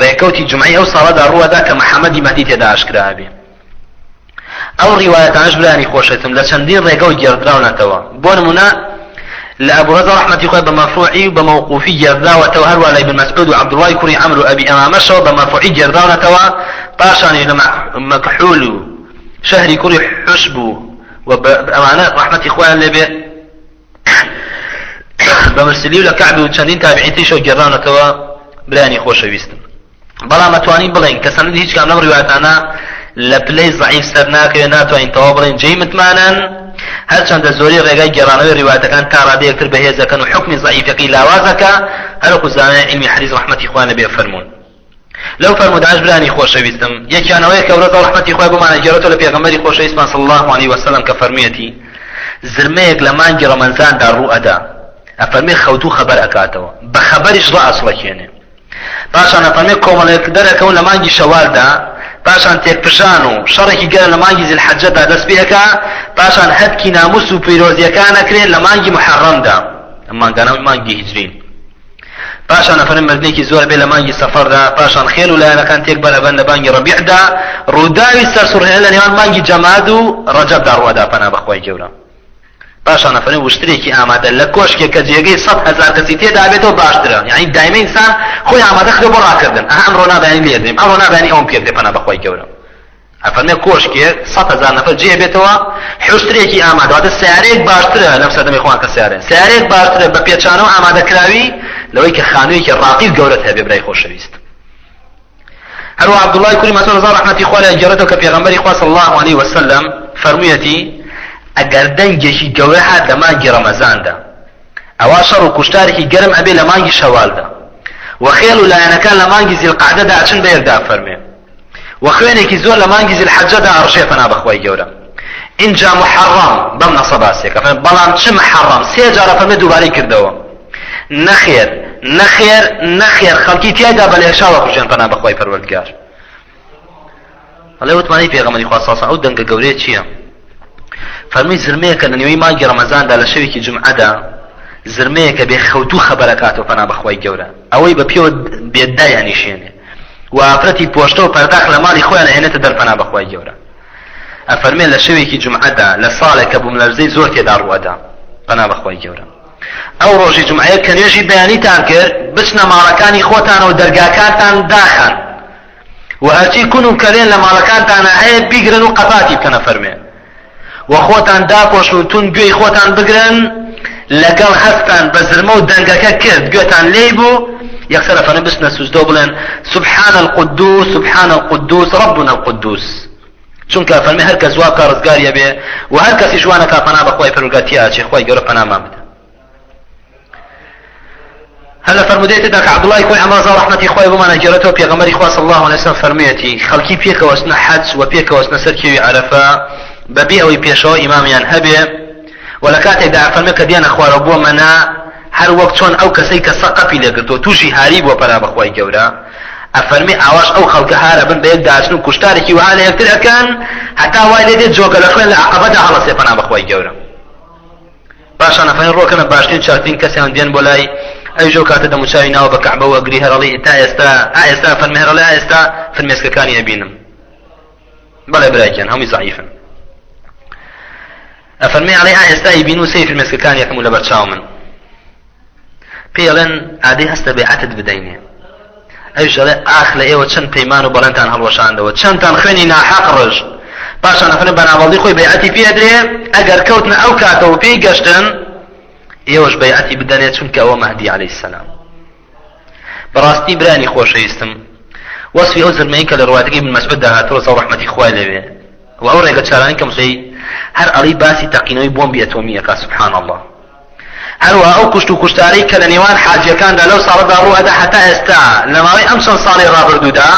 ڕێکەوتی جمعی ئەو ساڵەدا ڕوەدا کە محەممەدی مەدی تێدا ئاشکرا بێ. ئەو ڕیواەتانش برانی خۆشێتم لە چەندین ڕێگە و گێڕدراونەتەوە بۆ نمونە لأبو رحمة الله بمرفوعي بموقوفي جرداوة توهر ولا ابن مسعود وعبد الله كري عمرو أبي أمامشو بمرفوعي جرداوة باشان مكحول شهري كري حشبو وبأمانة رحمة إخوان لبي بمرسلي ولا كعب وشندين تابعين تيشو جرانا توا براني خوش ويستم بەڵام ئەتوانی بڵین کە سند هیچ کام لەم ڕواتانە لە پلەی زعیف سەر ناکەوێت ناتوانین تەوا بڵین جێی متمانن. هەرچەندە زۆری ڕێگای گەڕانەوەی ڕواتەکان تا ڕادە یەکتر بەهێزەکەن و حکمی زعیفەکەی لاوازەکە هەرکو زانای علمی حەدیث ڕحمەتی خوانە بێ فەرمونون لەو فەرموداش برانی خۆشەویستم. یەکیانەوەی کە ورەتە ڕحمەتی خوای بمانە گەڕێتەوە لە پێغەمبەری خۆشەویستمان صلی الله عليه وسلم کە فەرمیەتی زرمەیەک لە مانگی ڕەمەزاندا ڕوو ئەدا. ئەفەرمێ خەوتو خەبەر ئەکاتەوە. بە خەبەریش ڕائەسڵەکێنێ پاشان ئەفەرمێ کۆمەڵێک دەرەکەون لە مانگی شەوالدا پاشان تێکپشان و شەڕێکی گەر لە مانگی زلحەجەدا دەست پێەکە پاشان هەتکی ناموس و پیرۆزیەکان ئەکرێن لە مانگی محەڕەمدا ئەمانگانەوەی مانگی هیجرین. پاشان ئەفەرم مردێکی زۆر بێ لە مانگی سەفەردا پاشان خێل و لایەنەکان تێک بەرەبەن لە بانگی ڕەبیعدا ڕووداوی سەرسوڕهێن لە نێوان مانگی جەماد و ڕەجەبدا ڕوادا پەنا بەخوای گەورە پاشان ئەفەرمی وشترێکی ئامادە لە کۆشکێک کە جێگەی سەد هزار کەسی تێدا بێتەوە باشترە یعنی دایمە ئینسان خۆی ئامادە خرێ بۆ ڕاکردن ئەها ئەمڕۆ نابانی لێدرێم ئەمڕۆ نابانی ئەوم پێ پەنا بەخوای گەورە ئەفەرمێ کۆشکێک سەد هزار نەفر جێ بێتەوە حوشترێکی ئامادە واتە سیارەیەک باشترە لەم سەدەمی خۆیان کە سیارێن سیارەیەک باشترە بە پێچانەوە ئامادەکراوی لەوەی کە خانوویەکی ڕاقیب گەورەت هەبێ برای خۆشەویست. هەروە عبدڵای کوری مەسۆ ڕزا ڕحمەتی خوا لە گەڕێتەوە کە پێغەمبەری خوا صلی الله عليه وسلم فەرموویەتی ئەگەر دەنگێکی گەورە هات لە مانگی ڕەمەزاندا ئەوا شەڕ و کوشتارێکی گەرم ئەبێ لە مانگی شەوالدا وەخێڵ و لایەنەکان لە مانگی زیلقعدەدا ئەچن بەیەکدا فەرمێ. وەخوێنێکی زۆر لە مانگی زیلحەجەدا ئەڕشێ فەنا بەخوای گەورە. اینجا محرم بەم نەسە باسێکە بەڵام چ محرم سێ جارە فەرمێ دووبارەی کردەوە. نەخێر نەخێر نەخێر. خەڵکی تیایدا بە لێشاوە خوژێن فەنا بەخوای پەروەردگار. ئەڵێ وتمانی پێغەمەری خوا ساسە ئەو دەنگە گەورەیە چییە؟ فەرمی زرمەیەکە لە نوێی مانگی ڕەمەزاندا لە شەوێکی جمعەدا زرمەیەکە بێ خەوتو خەبەرەکاتەوە پەنا بەخوای گەورە. ئەوەی بە پێوە بێدایانیشێنێ و ئافرەتی پۆشتە و پەرداخ لە ماڵی خۆیان هێنێتە دەرپەنا بەخوای گەورە. ئەفەرمێ لە شەوێکی جمعەدا لە ساڵێک کە بووم لەرزەی زۆر تێدا ڕوەدا پەنا بەخوای گەورە. ئەو ڕۆژی جمعەیە کە نوێژی بەیانیتان کرد بچنە ماڵەکانی خۆتان و دەرگاکانتان داخان. و هەرچی کون و کەلێن لە ماڵەکانتانە هەیە بیگرن و قەپاتی بکەنە فەرمێ و خۆتان داپۆش و تون گوێی خۆتان بگرن لەگەڵ هەستان بە زرمە و دەنگەکە کرد گوێتان لێی بوو بستنە سوزدە بڵێن سبحان القدوس سبحان القدوس ربنا القدوس. چونکە فەرمی هەر کەس وا ڕزگاریە بێ و هەر کەسی جوانە کا پەنا بەخوای پەرگاتیا چی خۆی گەورە پەنامان بدە هلا فرموديت داك عبد الله يكون عمر رحمتي خوي بما نجرته في غمر صلى الله عليه وسلم فرميتي خلقي بيك وسنا حج وبيك وسنا سركي عرفه بەبێ ئەوەی پێشەوە ئیمامیان هەبێ و لە کاتێکدا فەرمێ کە دیانە خوارە بۆ مەنا هەر وەک چۆن ئەو کەسەی کە سەقەپی لەگرتۆ تووشی هاری بۆ پەرا بەخوای گەورە. ئەفەرمی ئاواش ئەو خەڵکە هارە بن بە یەک داچن و کوشتارێکی وها لە یەکتر ئەەکەن هەتا وای لێ دێت جۆگە لە خوێن لە عقبەدا هەڵەسێ پەنا بەخوای گەورە. باشان ئەفەرین ڕۆکەنە باشترین چارترین کەسیان دێن بۆ لای ئەی ژۆ کاتە دەموچاوی ناوە بە کەعبە وەگری هەرڵی تا ئێستا ئێستا فەرمێ هەرڵی ئێستا فەرمێسکەکانی ئەبینم بەڵێ برایکیان هەمووی زعیفن. ئەفەرمی عڵی ئێستا بین و سەیفر مێسکەکان یەکەم و لە بەرچاو من. پێڵێن ئادەی هەستە بێعەتت بدەینێ. ئەوش دەڵێ ئاخ لە ئێوە چەند پەیمان و بەڵێنتان هەڵوەشاندەوە. چەندتان خوێنی ناحەق ڕژ پاشان ئەفرن بەناوەڵی خۆی بەیعەتی پێدرێ ئەگەر کەوتنە ئەو کاتەوە پێی گەشتن ئێوەش بەیعەتی بدەنێت چونکە ئەوە مەهدی عەلەیهی سەلام. بەڕاستی برانی خۆشەویستم. وەصفی ئەو زرمەی کە لە ڕواتگی بن مەسعود داهاتەوە سەڵ ڕەحمەتی خوای لەوێ. و ئەو ڕێگە چارانی کەم سەی هەر ئەڵی باسی تەقینەوەی بۆمبی ئەتۆمیەکە سبحان الله. هەروە ئەو کوشت و کوشتارەی کە لە نێوان حاجەکاندا لەو ساڵدا ڕوەدا هەتا ئێستا لە ماوەی ئەم چەند ساڵی ڕابردوودا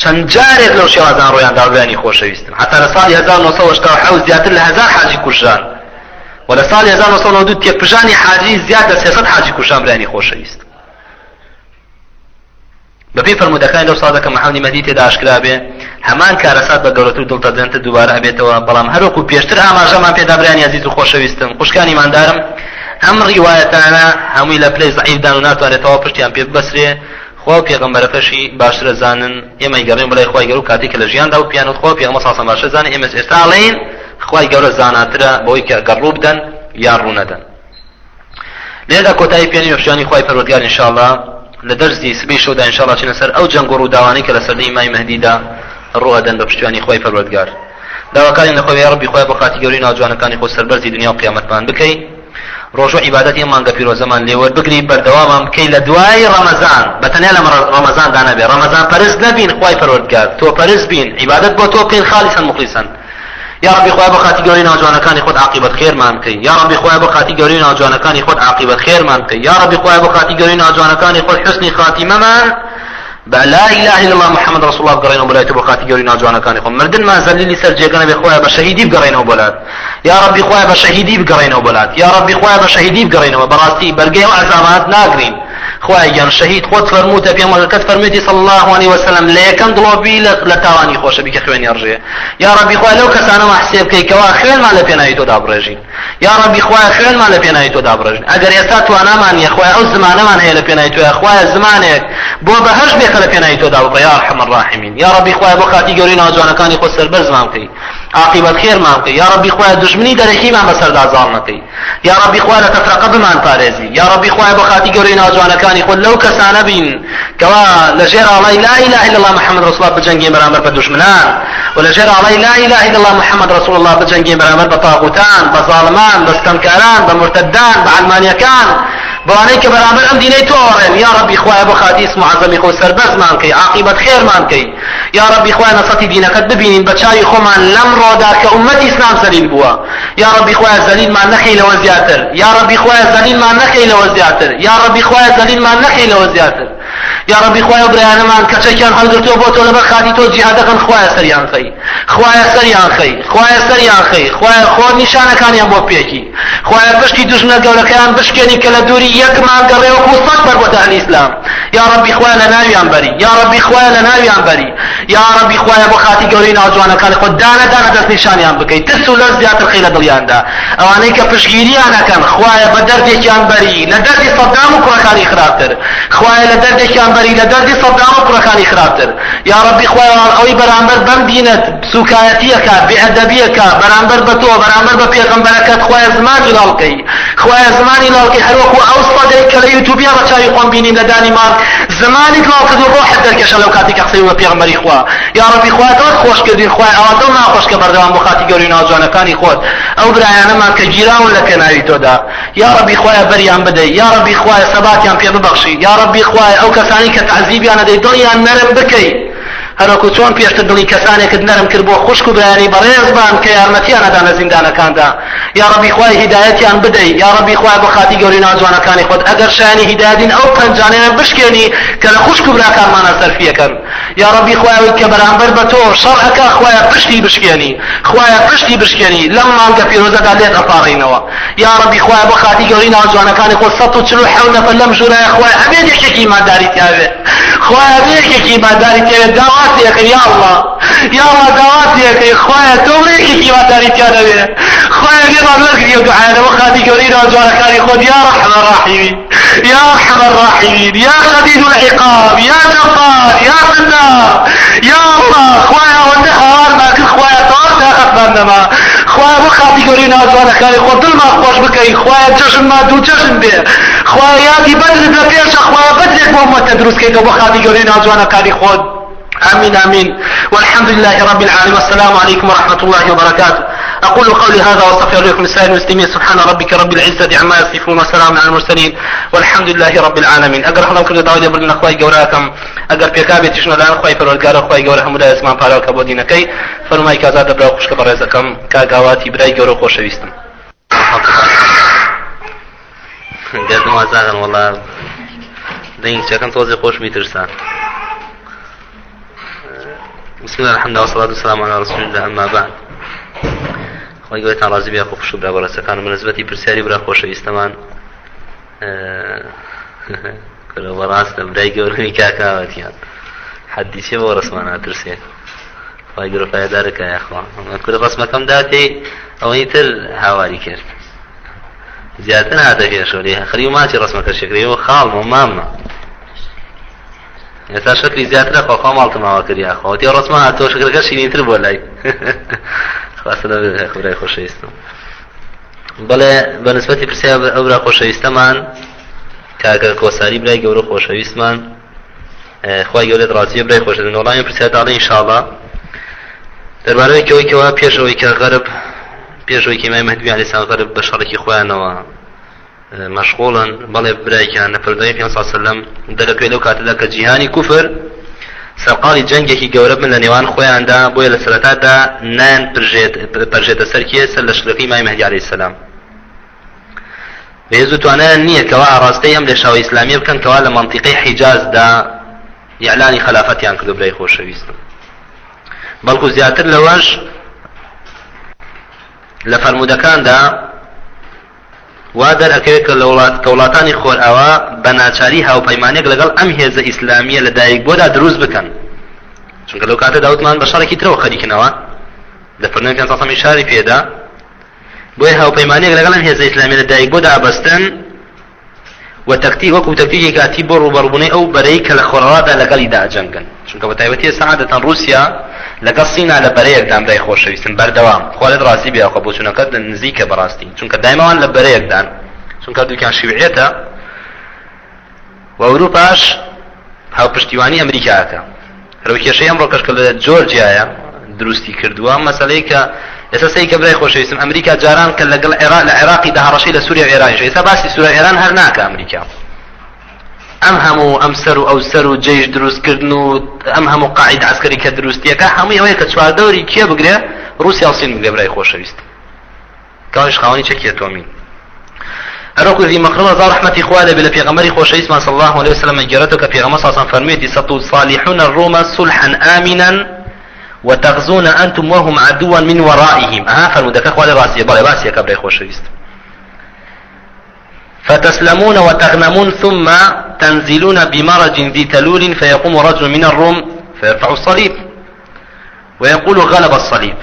چەند جارێک لەو شێوازان ڕۆیان داڵبیانی خۆشەویستن. حتا لە ساڵی 1970 زیاتر لە هزار حاجی کوشان و لە ساڵی 1992 تێکپژانی حاجی زیاد لە 300 حاجی کوشان برانی خۆشەویست. بەپێی فرمودەکانی لەو سادەکە محەمدی مەدی تێدا ئاشکرا بێ هەمان کارەسات بە گەورەتر دڵتە دێنتە دووبارە ئەبێتەوە بەڵام هەروەکو پێشتر ئاماژەمان پێدابرانی عزیز و خۆشەویستم. خوشکانی مادارم ئەم ڕیوایەتانە هەمووی لە پلەی زعیفدان و ناتوانێتەوە پشتیان پێ بەسرێ خۆ پێغمبەرەکەشی باشترە زانن ئێمە گەڕێن بڵای خۆی گەور کاتێک لە ژیاندا و پیان و خۆ پێغمە ساسە باشە زانن ئێمە ئێستا ئەڵێن خۆی گەورە زاناترە بەوەی کە گەڕوو بدەن یان ڕوونەدەن لێدا کۆتایی پێنی وەفشانی خۆی پەروەردگار انشاءالله لە دەرزی سبەی شەودا انشاءالله چنە سەر ئەو جەنگ و ڕووداوانی کە لە سەردەی مای مەهدیدا ڕوئەدەن بە پشتیوانی خۆی پەروەردگار. داواکاری لەخۆی ڕبی خۆی بە خاتی گەوری ناوجوانەکانی خۆ سەربەرزی دنیا و قیامەتمان بکەیت ڕۆژ و عیبادەت مانگە پیرۆزەمان لێوە بگری بەردەوامم بکەی لە دوای ڕەمەزان بەتەنیا لە ڕەمەزان دانەبێ ڕەمەزان پەرست نەبین خی پەروەردگار تۆ پەرست بین. عیبادەت بۆ تۆ بکەین خالیسن مخلیسن یا ربی خۆی بە خاتی گەوری ناوجوانەکانی خۆت عاقبەت خێرمان بکەی یا ربی خۆی بە خاتی گەوری ناوجوانەکانی خۆت عاقبەت خێرمان بکەی یا ربی خۆی بە خاتی گەوری ناوجوانەکانی خۆت حسنی خاتیمەمان بە لا إله إلا الله محمد رسول الله بگەڕێنەوە بەلای تۆ بە خاتی گەوری ناوجوانەکانی خۆ مردنمان زەلیلی سەر جێگەنە بێ خۆیان بە شەهیدی بگەڕێنەوە بۆلات یا ربی خۆیان بە شەهیدی بگەڕێنەوە بۆلات یا ربی خۆیان بە شەهیدی بگەڕێنەوە بەڕاستی بەرگەی و عەزامات ناگرین خوای گیان شهید خۆت فەرموتە پێمەکەت فەرمێتی صلی الله عليه وسلم لە یەکەم دڵۆبی لە تاوانی خۆشە بیکە خوێنی ڕژێ یا ربی خوای لەو کەسانە محسێ بکەی کەوا خوێنمان لە پێناوی تۆ دابڕێژین یا ربی خوای خوێنمان لە پێناوی تۆ دابڕێژین ئەگەر ئێستا توانامان نیە خوای ئەو زمانەمان هەیە لە پێناوی تۆ خوای زمانێک بۆ بەهەش بێکە لە پێناوی تۆ دابڕێ یا ارحم الراحمین یا ربی خوای بۆ خاتی گەوری ناوجوانەکانی خۆ سەربەرزمان بکەی عاقبەت خێرمان بکەی یا ربی خوای دژمنی دەرەکیمان بەسەردا زاڵ نەکەی. یا ربی خوای لە تەفرەقە بمان پارێزی. یا ربی خوای بۆ خاتی گەوری ناوجوانەکانی خۆ لەو کەسانە بین لە ژێر ئاڵای لا اله الا الله محمد رسول الله بجەنگێ بەرامبەر بە دژمنان. و لە ژێر ئاڵای لا اله الا الله محمد رسول الله بجەنگێ بەرامبەر بە تاغوتان بە ظالمان بە ستەمکاران بە بە بەوانەی کە بەرامبەر ئەم دینەی تۆڕێن یا ربی خوای بۆ خاتی اسم عەزەمی خۆ سەربەرزمان کەی عاقبەت خێرمان کەی. یا ربی خوای نەسەتی دینەکەت ببینین بە چاوی خۆمان لەم ڕۆدا کە ئومەتی ئیسلام زەلیل بووە. یا ربی خوای زەلیلمان نەخەی لەوە زیاتر. یا ربی خوای زەلیلمان نەخەی لەوە زیاتر. یا ربی خوای زەلیلمان نەخەی لەوە زیاتر. یا ربی خوای برایانەمان کەچێکیان هەڵگرتووە بۆ تۆ لەبەر خاتی تۆ جیهادەکەن خوایە سەریان خەی خوایە سەریان خەی خوایە سەریان خەی خوایە خۆ نیشانەکانیان بۆ پێکی خوایە پشتی دوژنە گەورەکەیان بشکێنی کە لە دووری یەکمان گەڕێوەکو سەد بەر بۆ دەهلی ئیسلام یا ربی خوایە لە ناویان بەری یا ربی خوایە لە ناویان بەری یا ربی خوایە بۆ خاتی گەورەی ناوجوانەکانی خۆ دانە دانە دەست نیشانیان بکەیت ترس و لەر زیاتر خەی لە دڵیاندا ئەوانەی کە پشگیریان ئەەکەن خوایە بە دەردێکیان بەری لە دەردی سەدام و کوڕەکانی خراپتر خوایە لە دەردێکیان بەری لە دەردی سەدام و کوڕەکانی خراپتر. یا ربی خوایە ئەوەی بەرامبەر بەم دینت سوکایەتیەکە بێئەدەبیەکە بەرامبەر بە تۆ بەرامبەر بە پێغەمبەرەکەت خوایە زمانی لاڵکەی. خوایە زمانی لاڵکەی هەروەکو ئەو سەدەی کە لە یوتوبیا بە چاوی خۆم بینیم لە دانیمان زمانی لاڵ کرد و ڕۆحت دەرکەشە لەو کاتی کە قسەی وە پێغەمبەری خوا. یا ربی خوایە دڵت خۆش کردین خوایە ئەوە دڵ ناخۆش کە بەردەوام بۆ خاتی گەوری ناوجوانەکانی خۆت. ئەو برایانەمان کە گیراون لە پێناوی تۆدا. یا ربی خوایە بەریان بدەی. یا ربی خوایە سەباتیان پێ ببەخشی. یا ربی خوایە ئەو کەسانی کە تعزیبیان دەی دڵیان نەرم بکەی. هەروەکو چۆن پێشتر دڵی کەسانێکت نەرم کرد بۆ خوشک و برایانی بەڕێزبان کە یارمەتیان ئەدان لە زیندانەکاندا. یا ڕبی خوای هیدایەتیان بدەی یا ڕبی خوای بۆ خاتی گەوری ناوجوانەکانی خۆت. ئەگەر شانی هیدایەتین ئەو پەنجانیان بشکێنی کە لە خوشک و براکانمانە سەرفیەکەن. یا ڕبی خوایەوەی کە بەرامبەر بە تۆ شەڕەکە خوایە پشتی بشکێنی. خوایە پشتی بشکێنی لەم مانگە پیرۆزەدا لێت ئەپاڕینەوە. یا ڕبی خوای بۆ خاتی گەوری ناوجوانەکانی خۆ سەد و چل و حەو نەفەر لەم ژوورایە خوای ئەبێت یەکێکی ماداری تیاوێ. خوای ئەبێت یەکێکی ماداری تیاوێ داواتێکە یا الله. یا الله داواتێکەی خوایە تۆ یەکێکی ماداری تیاوێ خوایە لێ ڕابلەگری و دوعاەوە خاتی گەوری ناوجوانەکانی خۆت یا رحم الراحمین يا أرحم الراحمين يا شديد العقاب يا جبار يا فتاح. يا الله خوايا وندهار ما كل خوايا طار تاخت بندما خوايا بخاطي قولي نازوانا كاري خود دل ما خوش بكي خوايا جشن ما دو جشن بي. خوايا يادي بدر بلبيش خوايا بدرك مهمة تدرس كي بخاطي قولي نازوانا كاري خود آمين آمين. والحمد لله رب العالمين. والسلام عليكم ورحمة الله وبركاته. أقول قولي هذا وأستغفر لكم لسائر المسلمين. سبحان ربك رب العزة عما يصفون وسلام على المرسلين. والحمد لله رب العالمين. أجر حلم كل دعوة يبرد من أخوي جوراكم أجر بيكابي تشنا لأن أخوي فرولجار أخوي جورا حمودا اسمان فارو كبودينا كي. فرماي كازا دبرا خوش كبرزكم كاغاواتي برأي جورو خوش ويستم قد ما زاغن والله. دين شكن توزي خوش بيترسان. بسم الله الحمد لله والصلاة والسلام على رسول الله أما بعد. خۆی گوێتان ڕازی بیا خۆش برا بەڕستەکان منزبەتی پرسیاری برا خۆشەویستەمان کورە بەڕاستە برای گەورەی کاکاوەتیان حەدیسێ بۆ ڕسمان ناترسێ خی گرۆپایدارەکە یاخوا کورە ڕسمەکەم داتی ئەوەی تر هاواری کرد. زیاتر هاتە پێشۆری خەری و ماچی ڕسمەکە شکریەوە خاڵم و مامە ئێستا شکری زیاترە خۆخوا ماڵتماوە کردیا خۆتی ڕسمە هاتۆ شکرەکە شینیتر بۆ لای. خبرای خۆشەویستم. بەڵێ بە نسبەتی پرسیا ئەورا خۆشەویستەمان کاکە کۆساری برای گەورە خۆشەویستمان. خی گەورێت ڕاستی برای خۆشن وڵامی پرسیار داڵی ئینشاڵە دەربارەوەی کەوەیەوە پێشەوەی کە غەرب پێشەوەی کەمای مەهدوی علیسان غەرب بە شەڕێکی خۆیانەوە. مەشغوڵن بەڵێ برایکیان لە پردەی پێ سەلم دەرەکوێ لەو کاتەدا کە جیهانی کوفر سەرقاڵی جەنگێکی گەورە بن لە نێوان خۆیاندا بۆیە لە سەرەتادا نان پەرژێتە سەرکیە سەر لە شلەکەی مای مەهدی عەلەیهی سەلام بێز توانیان نییە کەوا ئاراستەی ئەم لە شاوی ئیسلامی بکەن کەوا لە منطقەی حیجازدا یعلانی خلافەتیان کردو برای خۆشەویستن بەڵکو زیاتر لەوەش لە فەرمودەکاندا وا دەرەکەوێت کە لە وڵاتانی خۆرئەوە بە ناچاری هاوپەیمانێک لەگەڵ ئەم هێزە ئیسلامیە لە دایک بۆدا دروست بکەن. چونکە لەو کاتە داوتمان بە شارێکی ترەوە خەریکنەوە لە فەرمی پێ سەمی شاری پێدا. بۆی هاوپەیمانێک لەگەڵ ئەم هێزە ئیسلامی لە دایک بۆدا ئابەستن و تەکتی وەکو تەکتیکی کاتی بۆ ڕوبەڕبوونەی ئەو بەرەی کە لە خۆڕەوادا لەگەڵی داجەنگن چونکە بە تایبەتی سعادەتەن رووسیا لەگەڵ سینا لە بەرەیەکدان برای خۆشەویستن بەردەوام خۆلت ڕاستی بێ خۆ بۆچونەکە نزیکە بەڕاستی چونکە دایمەوان لە بەرەیەکدان چونکە دووکیان شیوعێتە و ئەوروپاش هاوپشتیوانی ئەمریکاکە ڕوکێشەی ئەم ڕۆکەشکە لە جۆرجیایە دروستی کردووە مەسلەی کە ئێستا سی برای خۆشەویستم ئەمریکا جاران کە لەگەڵ عێراق لە عێراقی داهڕەشەی لە سووریا ئێرانیش ئێستا باسی سووریا ئێران هەر ناکە ئەمریکا. ئەم هەموو ئەم سەر و ئەو سەر و جێش دروستکردن و ئەم هەموو قاعد عسکەری کە دروستیەکە هەمووی ئەوەیە کە چواردەوری کێ بگرێ رووسیا سین برای خۆشەویست. کاش خاوەنی چەکیە تۆمین. هەروکو ذی مەقربە زار رحمەتی خوا لە بێ لە پێغەمبەری خۆشەویستمان صلی الله عليه وسلم گەرەتەوە کە پێغەمبەر صلی الله فەرموویەتی سەتو صالحون الروم صلحا آمنا وتغزون أنتم وهم عدوا من ورائهم. أها فرمودك خوالي راسية بلا راسية كبري خوشويست فتسلمون وتغنمون ثم تنزلون بمرج ذي تلول فيقوم رجل من الروم فيرفع الصليب ويقول غلب الصليب.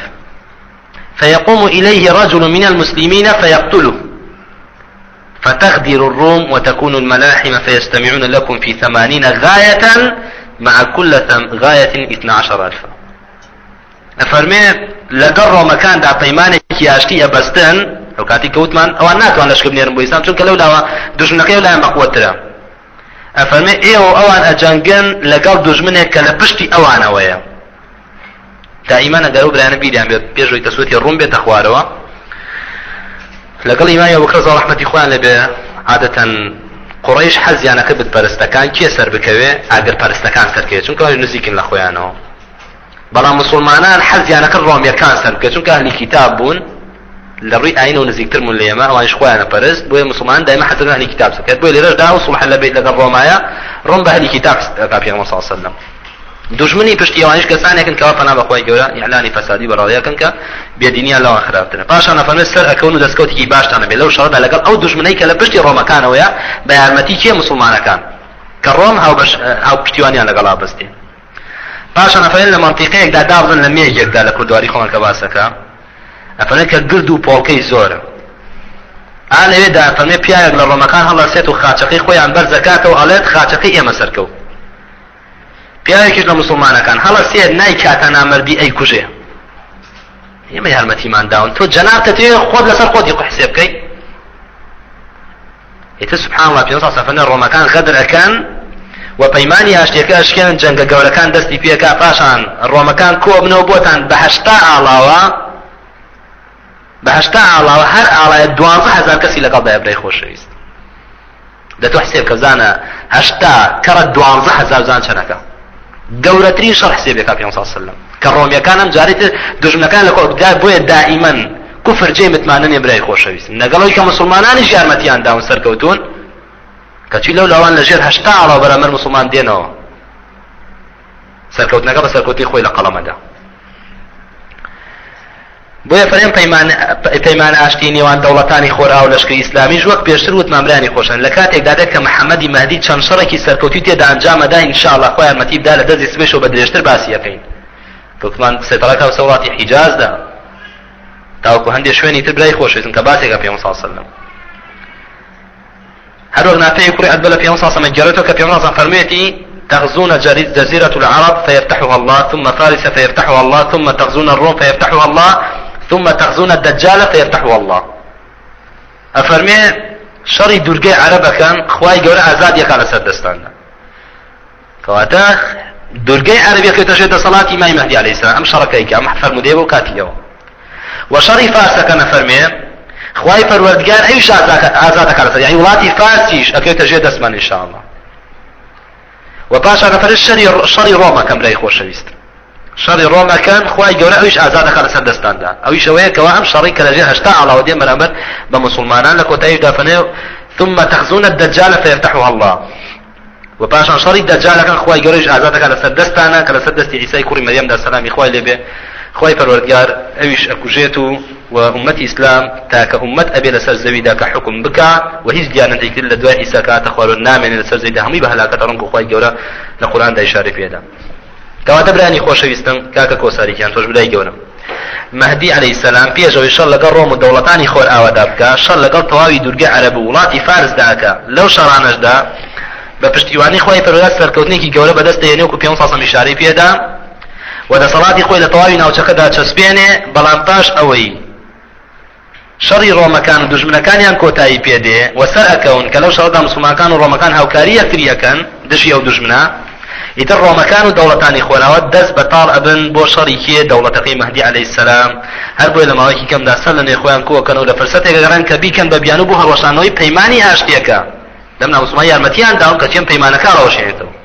فيقوم إليه رجل من المسلمين فيقتله. فتغدر الروم وتكون الملاحم فيستمعون لكم في ثمانين غاية مع كل غاية اثنى عشر ألفا. ئەفەرمێ لەگەڵ ڕۆمەکاندا پەیمانێکی یاشتی ئەبەستن ئەو کاتی کەوتمان ئەوان ناتوان لەشک بنێرن بۆ ئیسلام چونکە لەو داوە دژمنەکەی لایەن بەقوترە ئەفەرمێ ئێوە ئەوان ئەجەنگن لەگەڵ دژمنێک کە لە پشتی ئەوانەوەیە. دائیمان ئەگەر و برایانە بیریان بێت پێشەوەی کەسوەتی ڕوون بێتە خوارەوە. لەگەڵ ئیمانی بکرە زۆ ڕحمەتی خۆیان لەبێ عادەتەن قڕیش حەزیانەکە بتپەرستەکان کێ سەر بکەوێ؟ ئاگەر پەرستەکان سەرکەوێت چونکە نزیکن لە خۆیانەوە. بەڵام مسلمانان حەزیانەکە ڕۆمیەکان سەر بکە چونکە هەلی کتاب بوون لە ڕووی ئاین و نزیکتر من لە ئێمە ئەوانش خۆیانە پەرست بۆیە مسلمان دایمە حەزەکە هەلی کتاب سەکرد بۆی دا و سڵح لە بێت لەگەڵ ڕۆمایە ڕۆم بە هەلی کتاب پێغەمبەر صلی الله علیه وسلم. دژمنی پشتی ئەوانش کەسانێکن کەوا پەنا بەخوای گەورە ئیعلانی فەسادی بەڕاڵیەکەن کە بێدینیان لەوان خراپترە پاشان ئەفەرمێت سەر ئەکەون و دەستکەوتێکی باشتانە بێت لەو شەڕدا لەگەڵ ئەو دژمنەی کە لە پشتی ڕۆمەکانەوەیە بە یارمەتی کێ مسلمانەکان کە ڕۆم هاو پشتیوانیان لەگەڵا بەستین پاشان ئەفەرێن لە منتیقەیەکدا دابزن لە مێژێکدا لە کوردواری خۆمان کە باسەکە ئەفەرێن کە گرد و پۆڵکەی زۆرە ئا لەوێدا ئەفەرمێ پیاەک لە ڕۆمەکان هەڵەسێت و خاچەکەی خۆیان بەرزەکاتەوە ئەڵێت خاچەکەی ئێمە سەرکەوت پیاوێکیش لە مسلمانەکان. هەڵە سێت نای کاتە نامەردی ئەی کوژێ. ئێمە یارمەتیمان داون تۆ جەنابتە توێ خۆت لەسەر خۆتی قحسێ بکەی. ئێتە سبحان الله پێ سەفەنە ڕۆمەکان غەدر ئەەکەن و پەیمانی هاشتێکە شکێن جەنگە گەورەکان دەستی پێکا پاشان. ڕۆمەکان کۆبنەوە بۆتان؟ بە هەشتا ئاڵاوە. بەهشتا ئاڵاوە. هەر ئاڵایە دوانزە هزار کەسی لەگەڵ دایبرای خۆشەویست. دەتۆ حسێب کە بزانە هەشتا کەڕە دوانزە هزار زان چەنەکە. گەورەترین شەڕ حسێبێکا پێ سلم کە ڕۆمیەکان ئەم جارێت دژمنەکان لە کۆدا بۆیە دائیمەن. کوفر جێ متمانە نێ برای خۆشەویست نەگەڵەوەی کە مسلمانانیش یارمەتیان داون سەرکەوتون کەچی لەو لاوان لەژێر هەشتا ئاڵاو بەرەمەر مسلمان دێنەوە؟ سەرکەوتنەکە بە سەرکەوتی خۆی لە قەڵەمەدا. بۆیە فەرێن پەیمان ئاشتی نێوان دەوڵەتانی خۆرا و لەشکری ئیسلامیش وەک پێشتر وت مامرانی خۆشن. لە کاتێکدا دێت کە محەممەدی مەدی چەند شەڕێکی سەرکەوتی تێدا ئەنجامەدا ئینشاءڵە خۆی یارمەتی بدا لە دەستی سبێشەوە بە درێژتر باسی یەکەین. کەوتمان سێتەڵەکە و سەوڵاتی حیجازدا. تاوەکو هەندێک شوێنی تر برای خۆشویستن کە باسێکە پێ ساسەلم هەر وەک نافەیە کوڕی ئەدبە لە پێ ساسەمە گەڕێتەوە کە پێ فەرموێتی تغزون جزيرة العرب فيفتحها الله ثم فارس فيفتحها الله ثم تغزون الروم فيفتحها الله ثم تغزون الدجال فيفتحه الله. ئەفەرمێ شەڕی دوورگەی عەرەبەکان خوای گەورە ئازادیەکان لەسەر دەستاندا کەواتە دوورگەی عەربیەکە دەژێت دەسەڵاتی مای مەهدی عەلەیهی سەلام ئەم شەڕەکەی کە ئەم فەرمودێ بۆ کاتیەوە و شەڕی فارسەکە نەفەرمێ خوای پەروەردگار ئەویش ئازادەکە لەسەر یعنی وڵاتی فارسیش. ئەکەوێتە ژێر دەستمان ئینشاءالله و پاشان نەفەرش شەڕی ڕۆمەکەم لای خۆشەویست شەڕی ڕۆمەکان خی گەورە ئەویش ئازادەکە لەسەر دەستاندا ئەوی شەوەیە کەەوە ئەم شەڕی کە لەژێ هشتا عڵاوە دێ بەرامبەر بە مسلمانان لە کۆتایی دافنێ ثم تخزون الدجال فيفتحها الله. وباشان شەڕی دەجالەکان خی گەورەش ئازادەکە لەسەر دەستانە کە لەسەر دەستی عیسای کوڕی مەریەمدا سەلامی خی لێبێ خی پەروەردگار ئەویش ئەکوژێت و و ئومەتی ئیسلام تاکە ئومەت ئەبێ لەسەر زەویدا کە حکم بکە و هیچ دیانەتێکی لە دوای ئیساکاتە خوارۆ نامێنێت لەسەر زەویدا. هەمووی بە هەلاکەت ڕنگ و خی گەورە لە قورآاندا ئیشارە پێدا. کەواتە برانی خۆشەویستم کاکە کۆساریکیان تۆش بدای گەورم. مهدی عليه السلام پێشەوەی شەڕ لەگەڵ ڕۆم و دەوڵەتانی خۆر ئاوادا بکە شەڕ لەگەڵ تەواوی دوورگە عەرەب و وڵاتی فارس داکە لەو شەڕانەشدا بە پشتیوانی خۆی پەرۆدا سەرکەوتنێکی گەورە بەدەست دێنێ و پێ ساسە میشارەی پێدا و دەسەڵاتی خۆی لە تەواوی ناوچەکەدا چەسپێنێ بەڵام پاش ئەوەی. شەڕی ڕۆمەکان و دژمنەکانیان کۆتایی پێدێ وەسەر ئەکەون کە لەو شەڕدا مسلمانەکان و ڕۆمەکان هاوکاری یەکتریەکەن دژی ئەو دژمنە. ئیتر ڕۆمەکان و دەوڵەتانی خۆراوە دەست بە تاڵ ئەبن بۆ شەڕیکێ دەوڵەتەکەی مەهدی عليه السلام هەر بۆی لە ماوەیەکی کەمدا سەر لە نێخۆیان کووەکەن و لە فرسەتێک گەڕان کە بیکەن بە بیان و بۆ هەڕۆشانەوەی پەیمانی ئاشتیەکە لەم ناوسمان یارمەتیان داوم کە چێن پەیمانەکە ڕۆشێنێتەوە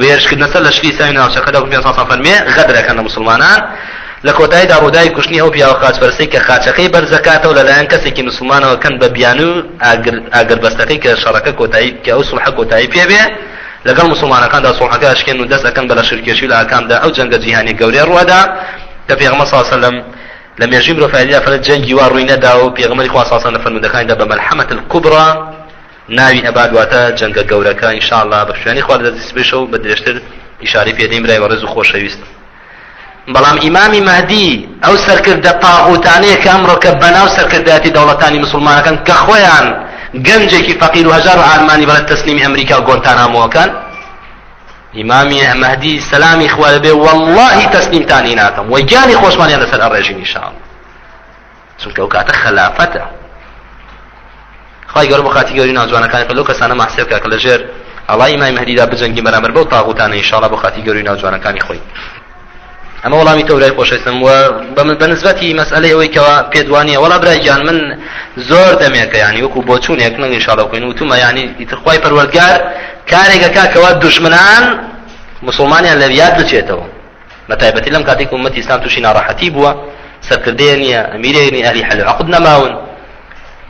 وێرشکردنە سەر لە شلی ساوی ناوچەکەدا پێ فەرمێ غەدرەکەن لە مسلمانان. لە کۆتاییدا ڕووداوی کوشتنی ئەو پیاوە خاچپەرسەی کە خاچەکەی بەرزەکاتەوە لەلایەن کەسێکی مسلمانەوە کەن بە بیان و ئاگربەستەکەی کە شەڕەکە کۆتایی کە ئەو سڵحە کۆتایی پێبێ لەگەڵ مسلمانەکاندا سڵحەکە ئەشکێن و دەست ئەەکەن بە لە شرکێشی لە ئاکامدا ئەو جەنگە جیهانی گەورەی ڕوادا کە پێغمە ساسەلم لە مێژی مرۆفایدا فەرە جەنگی وا ڕووی نەدا و پێغمەری خوا ساسان لە فەرمودەکانیدا بە مەلحەمەت الکوبرا ناوی ئەبادواتە جەنگە گەورەکە ئینشاءالله بە شوێنی خوا دەست بێشە و بە درێژتر ئیشاری پێدەیم برای بەڕێز و خۆشەویست. بەڵام ئیمامی مەهدی ئەو سەرکردە تاغوتانەیە کە ئەمڕۆ کە بەناو سەرکرداتی دەوڵەتانی مسلمانەکان کە خۆیان گەنجێکی فەقیر و هەژار و ئارمانی بەڵێت تەسلیمی ئەمریکا و گۆنتانامۆەکان ئیمامی مەهدی سەلامی خوا لەبێ واللهی تەسلیمتانی ناکەم وەی گیانی خۆشمانیان لەسەر ئەڕێژی نیشان چونکە ئەو کاتە خەلافەتە خی گەۆر بخاتی گەوری ناوجوانەکانی لەو کەسانە ماسێ کە لەژێر ئەڵای ئیمای مەهدیدا بجەنگی بەرامبەر بەو تاغوتانە ئینشاڵە بۆ خاتی گەوری ناوجوانەکانی خۆی. ئەمە وەڵامی تەورای خۆشەویستم و بەنسبەتی مەسئلەی ئەوەی کەەوە پێدوانیە وەڵا برایگیان من زۆر دەمێکە ینی وەکو بۆ چوونێک نەنگ ئینشاڵە کوین وتومە ینی ئیترخوای پەروەرگار کارێکە کاکەوە دوژمنان مسلمانیان لە ریاد بچێتەوە. بە تایبەتی لەم کاتێک ومەتی ئیسلام تووشی ناڕەحەتی بووە سەرکردێ نیە ئەمیرێنی ئەلی حەل عقد نەماون.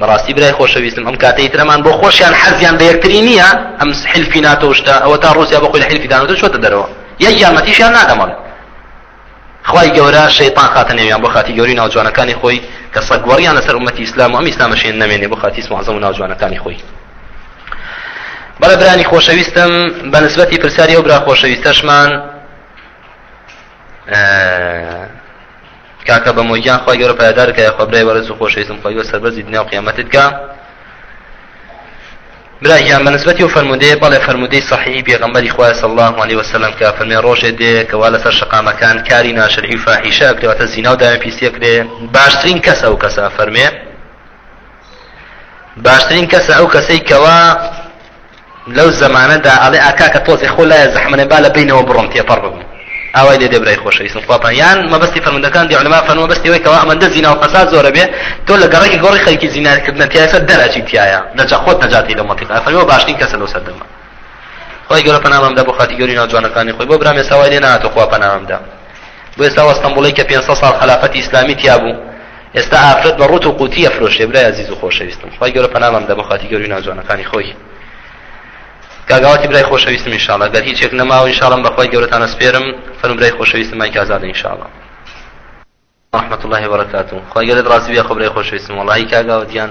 بەڕاستی برای خۆشەویستم. ئەم کاتەی ترەمان بۆ خۆشیان حەزیان بە یەکتری نییە ئەم حلفی ناتۆشتا ئەوە تا ڕوسیا بە خۆی لە حلفی دانەوە چۆتە دەرەوە؟ یەک یارمەتیشیان نادەمەڵێت خی گەورە شەیطان خاتە نێویان بۆ خاتی گەوری ناوجوانەکانی خۆی کە سەگوەڕیان لەسەر ومەتی ئیسلام و ئەم ئیسلامەشێن نامێنێ بۆ خاتی سمازم و ناوجوانەکانی خۆی. بەڵە برانی خۆشەویستم بە نسبەتی پرسیاری ئەو برا خۆشەویستەشمان کاکە بە مۆیان خی گەورە پایدار کە خۆبرای وەرز و خۆشەویستم خۆی وە سەربەرزی دنیا و قیامەتت کە براهیان بەنسبەتی و فرمودەیە بەڵێ فرمودەی صحیحی پێغەمبەری خوای صلی الله علیه وسلم کە فەرمێ ڕۆژێ دێ کە وا لەسەر شقامەکان کاری ناشرعی و فاحیشە کەواتە زینا و دایان پیسیە کرێ باشترین کەسە ئەو کەسە فەرمێ باشترین کەسە ئەو کەسەی کەوا لەو زمانەدا ئەڵێ ئاکا کە تۆزی خۆ لایە زەحمەنێ با لە بینەوە بڕۆم تێپەڕ ببم ئاوای لێ دەبرای خۆشەویستم خواپان. یان مەبەستی فەرموندەکان دی علما فەرمو بەستی وی کەوا ئەمەندە زینا و فەساد زۆرە بێ تۆ لە گەڕێکی گۆڕی خەریکی زیناکردنە تیاسە دەرەچی تایە نەجا خۆت نەجاتی لە مەتیقا فەرمو باشترین کەسە لەو سەردەما خۆی گەورە پەنامەمدا بۆ خاتی گەوری ناوجوانەکانی خۆی بۆ برام ێستا وای لێ نهاتۆ خوا پەنامەمدا بۆ ئێستا وەستەمبوڵی کە 500 ساڵ خلافەتی ئیسلامی تیا بوو ئێستا ئافرەت بە ڕوت و قوتی ئەفرۆشێ برای عزیز و خۆشەویستم خۆی گەورە پەنامەمدا بۆ خاتی گەوری ناوجوانەکانی خۆی کاگاواتی برای خۆشەویستم انشاءالله. گەر هیچێک نەماوە انشاءالله بەخوای گەورەتانە سپێرم فەرم برای خۆشەویستم مای کازاد انشاءالله. رحمة الله وبركاته خواهی گەرت ڕاستی بیا خۆ برای خۆشەویستم. وەڵی کاگاوتیان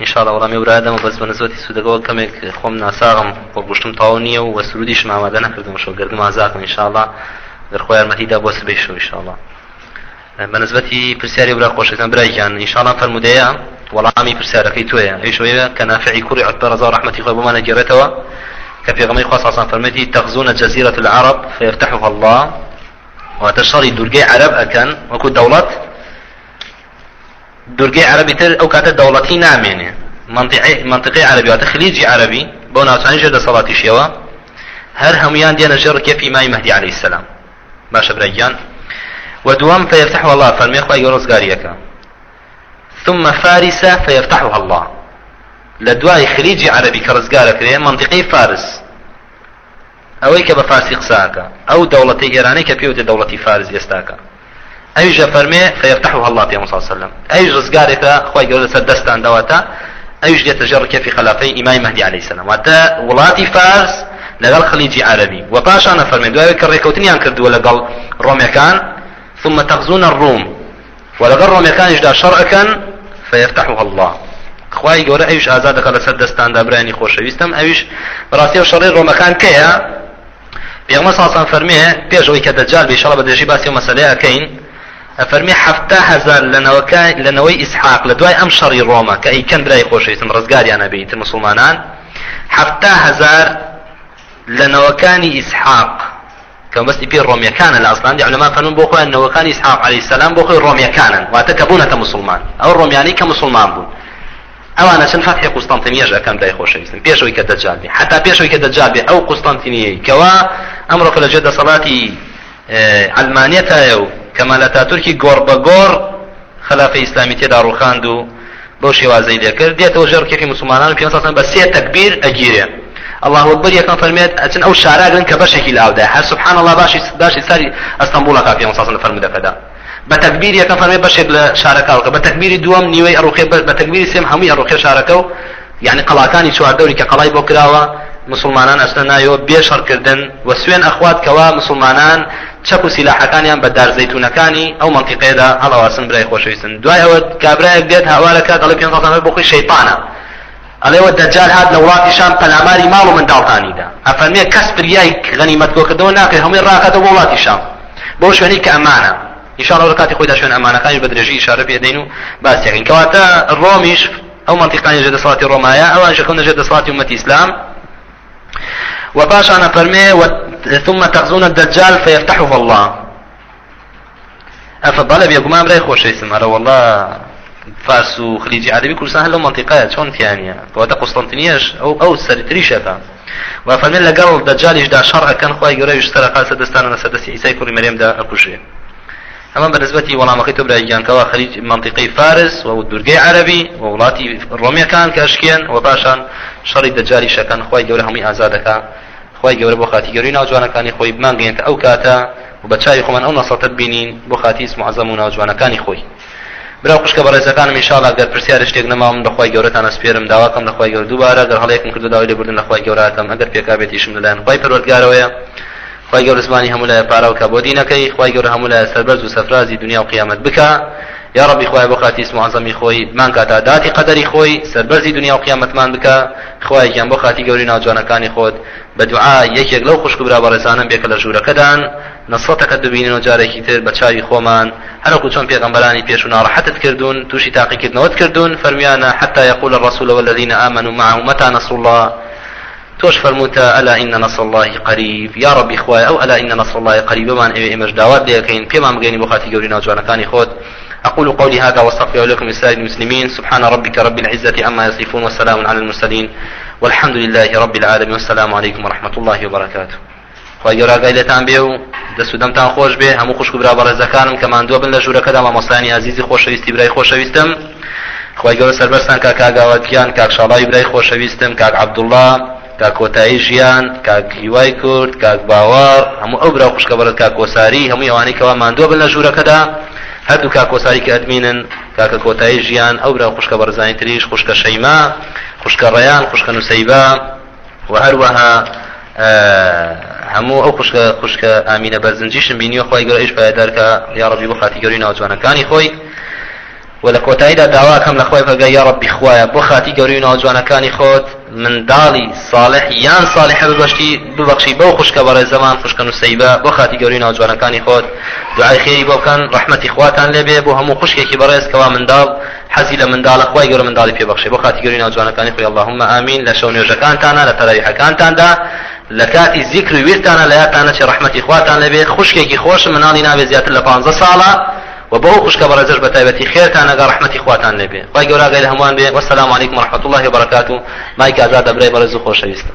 انشاءالله وەڵامی ورادەمە بەس بە نزۆتی سوودەکەەوە کەمێک خۆم ناساغم بۆ گوشتم تاو نییە و وە سرودیشم ئامادە نەکردم شەو گردم ئازاکم انشاءالله. دەرخۆی یارمەتیدا بۆ سبەی شەو انشاءالله. بەنسبەتی پرسیاری برا خۆشەکان برایان انشاءالله فەرمودەیە وەڵامی پرسیارەکەی تۆیە. ئەیشەوەیە کە نافعی کوڕی عەکبەر رضا ڕحمەتی خۆی بۆمانە گێڕێتەوە. كفي غمي خاص أصلا فرمتي تغزون جزيرة العرب فيفتحها الله. وتشتري درجي عرب أكن. وكو دولة درجي عربي تر أو كانت دولتي نامينه منطقي منطقي عربي. وتخليجي عربي. بو ناوچانی جد صلاتي شيوا هر هميان دينا جر كيف إمام مهدي عليه السلام. باشا بريان. ودوام فيفتحها الله. فرمي خواهي رزقاريك ثم فارس فيفتحها الله. لدواي خليجي عربي كرزقارك منطقي فارس. ئەوەی کە بە فارسی قساکە ئەو دەوڵەتی ئێرانەی کە پێوتە دەوڵەتی فارز ئێستاکە ئەوی ژە فەرمێ فەیفتحه الله پێ مصلی سلم ئەوی ڕزگارێکە خۆی گەورە سەر دەستان دەواتە ئەویش دێتە ژێڕ کەفی خلافەی ئیمای مەهدی عەلەیهی سەلام. واتە وڵاتی فارس لەگەڵ خەلیجی عربی. و پاشانە فەرمێ دوای کە ڕێکەوتنیان کردووە لەگەڵ ڕۆمەکان ثم تغزون الروم. ولەگەڵ ڕۆمەکانیشدا شەڕەکەن فيفتحها الله. خوای گەورە ئەویش ئازاد دەکات لەسەر دەستاندا برانی خۆشەویستم. ئەویش بەڕاستی و شەڕی ڕۆمەکان کەیە؟ پێغمە ساسان فەرمێ پێشەوەی کە دەجال بێشەڵە بە درێژی باسی و مەسلەیە ئەەکەین فەرمی هەفتا هزار لەنەوەی ئیسحاق لە دوای ئەم شەڕی ڕۆمە کە ئەیکەن برای خۆشەویستم ڕزگاریانە بیتر مسلمانان. هەفتا هزار لەنەوەکانی ئیسحاق. کە بەستی پێ ڕۆمیەکانە لە ئەسلاندی علەما فەرمون بۆ خۆیان نەوەکانی ئیسحاق عەلەیهی سەلام بۆ خۆی ڕۆمیەکانن واتە کە بوونەتە مسلمان. ئەو ڕۆمیانی کە مسلمان بوون. ئەوانە چەند فەتحی قوستانتینیەش ئەەکەم دای خۆشەویستن پێشەوەی کە دەجال بێ حتا پێشەوەی کە دەجال بێ ئەو قوستانتینیەی کەوا ئەمڕۆ کە لە جێ دەسەڵاتی ئەلمانیەتایە و کەمالەتا تورکی گۆڕ بە گۆڕ خلافی ئیسلامی تێدا ڕوخاند و بەو شێوازەی لێکرد دێتەوە ژێر کێکی مسلمانان پێ بە سێ تەکبیر ئەگیرێ الله أكبر يكن فرميت أتن أو شارع كبشكل بشكل أودا هل سبحان الله باشي باشي ساري أستنبول كافي مصاصن فرمي دفدا بە تەکبیر یەکەم فەرمێ بەشێک لە شارەکەوەکە بە تەکبیری دووەم نیوەی ئەڕوخێ بە تەکبیری سێم هەمووی ئەڕوخێ شارەکە و یعنی قەڵاکانی چواردەوری کە قەڵای بۆ کراوە مسلمانان ئەسنە نایەوە بێشەڕکردن و سوێن ئەخوات کەوا مسلمانان چەپ و سیلاحەکانیان بە دارزەیتونەکانی ئەو منطقەیەدا هەڵاواسن برای خۆشەویستن دوای ئەوە کابراەک دێت هاوارەکە دەڵێ پێ بۆ خۆی شەیطانە ئەلێوە دەجال هات لە وڵاتیشان پەلاماری ماڵ و منداڵتانیدا ئەفەرمێ کەس پریای غەنیمەت کۆکردەوە ناکەی هەمووی ڕاکەتەوە بۆ وڵاتیشان بۆ شوێنی کە ئیشاڵ ڕکاتی خۆی داشوێن ئەمانەکانی بە درێژی ئشارە پێدەین و باسیەکەین کەواتە ڕۆمیش ئەو منطقانی ژێ دەسڵاتی ڕۆمایە ئەوان شەکەون دەژێت دەسڵاتی ومەتی ئیسلام وباشا فرمي ثم تغزون الدجال فيفتحه الله. أفضل بيقوم أمري خوش اسم والله. فارس وخليجي عربي كل سنة هلو منطقة شون تيانية وهذا قسطنطينيش أو أو سرتريشة وفرمي لقال الدجال يجدا شرع كان خواهي قرأي يشترى قال سدستان سدسي عيسى كوري مريم دا اما بنسبتي والله ما قيتو براي كان كوا خليج منطقي فارس و درجي عربي و ولاتي روميا كان كاشكين و باشان شر الدجال شكن خوي جوره همي ازادك خوي جوره بو خاتي جورينا جوانا كان خوي بمان جنت او كاتا و بچاي خو من او نصرت بينين بو خاتي اسم اعظمونا جوانا كان خوي برا خوش که برای زکانم انشاءالله اگر پرسیار شتێک نەما من دەخوای گەورەتان ئەسپێرم داواکەم لەخوای گەور دووبارە گەر هەڵەیەکم کردو داوای لێبوردن لەخوای گەورەکەم ئەگەر پێکا بێتیشم لەلایەن خی پەروەردگارەوەیە خی گەور زمانی هەموو لای پاراوکە بۆ دینەکەی خی گەور هەموو لای سەربەرز و سەفرازی دنیا و قیامەت. بکە. یا ڕبی خخوای بۆ خاتی معزەمی خۆی. مان کاتا داتی قەدەری خۆی. سەربەرزی دنیا و قیامەتمان بکە. خخوایان بۆ خاتی گەوری ناوجوانەکانی خۆت. بە دوعا یەکێک لەو خوشک برا بەڕێزانم بێکە لە ژوورەکەدان. نسڵەتەکە دبینین و جارێکی تر بە چاوی خۆمان. هەرکو چۆن پێغمبەرانی پێش و ناڕەحەتت کردوون تووشی تاقیکردنەوەت کردوون. فەرمیانە حتا يقول الرسول والذين آمنوا معه متى نصر الله؟ توش فرموتا ألا إن نصر الله قريب؟ يا ربي إخوائي أو ألا إن نصر الله قريب؟ من إيه؟ إمش داوات ليكين بما مغيني بخاتي قولنا وجوانا كان خود أقول قولي هذا وأستغفر لكم لسائر المسلمين. سبحان ربك رب العزة عما يصفون والسلام على المرسلين. والحمد لله رب العالمين. والسلام عليكم ورحمة الله وبركاته. خی گەۆراگای لێتان بێ و دەست و دەمتان خۆش بێ هەموو خوشک برا بەڕێزەکانم کە ماندووە بن لە ژوورەکەدا مامۆستانی عزیزی خۆشەویستی برای خۆشەویستم خی گەورە سەربەستان کا کاگاوەتیان کاک شاڵای برای خۆشەویستم کاک عبدوڵڵا کاک کۆتایی ژیان کاک هیوای کورد کاک باوار هەموو ئەو برا خوشکە بەرت کاک کۆساری هەموو ئەوانەی کەوا ماندووە بن لە ژوورەکەدا. هەردوو کاک کۆساری کە ئەدمینن کاکە کۆتایی ژیان ئەو برا خوشکە بەرزانی تریش خوشکە شەیما خوشکە ڕێیان خوشکە نووسیبا و هەروەها هەموو ئەو خوشکە خوشکە ئامینە بەرزنجیشم بینیوە خۆی گەۆ ئیش پایدارکە یا ڕبی بۆ خاتی گەوری ناوجوانەکانی خۆی. و لە کۆتاییدا داواکەم لە خۆی بەگە یا ڕبی خوایە بۆ خاتی گەوری ناوجوانەکانی خۆت منداڵی صالح یان صالحە ببەشتی ببەخشی بەو خوشکە بەڕێ زەمان خوشکە نووسیبە بۆ خاتی گەوری ناوجوانەکانی خۆت. دوعای خێری بۆ بکەن ڕحمەتی خواتان لێبێ بۆ هەموو خوشکێکی بەڕێزکەوا منداڵ حەزی لە منداڵە خۆی گەورە منداڵی پێبەخشی بۆ خاتی گەوری ناوجوانەکانی خۆی اللهم ئامین لە شەو نوێژەکانتانە لە تەراویحەکانتاندا لە کاتی زیکر و ویرتانە لە یاتانە چی ڕحمەتی خواتان لەبێ خوشکێکی خۆش مناڵی نابێ زیاتر لە 15 ساڵە. و بۆ خوشکە بەڕێزش بە تایبەتی خێرتان ئەگە ڕحمەتی خواتان خی گەوراگەی لە هەمووان بێ وەسلام علیکم ورحمة الله وبركاته مایک ئازاد دەبرێ بەڕێز و خۆشەویستم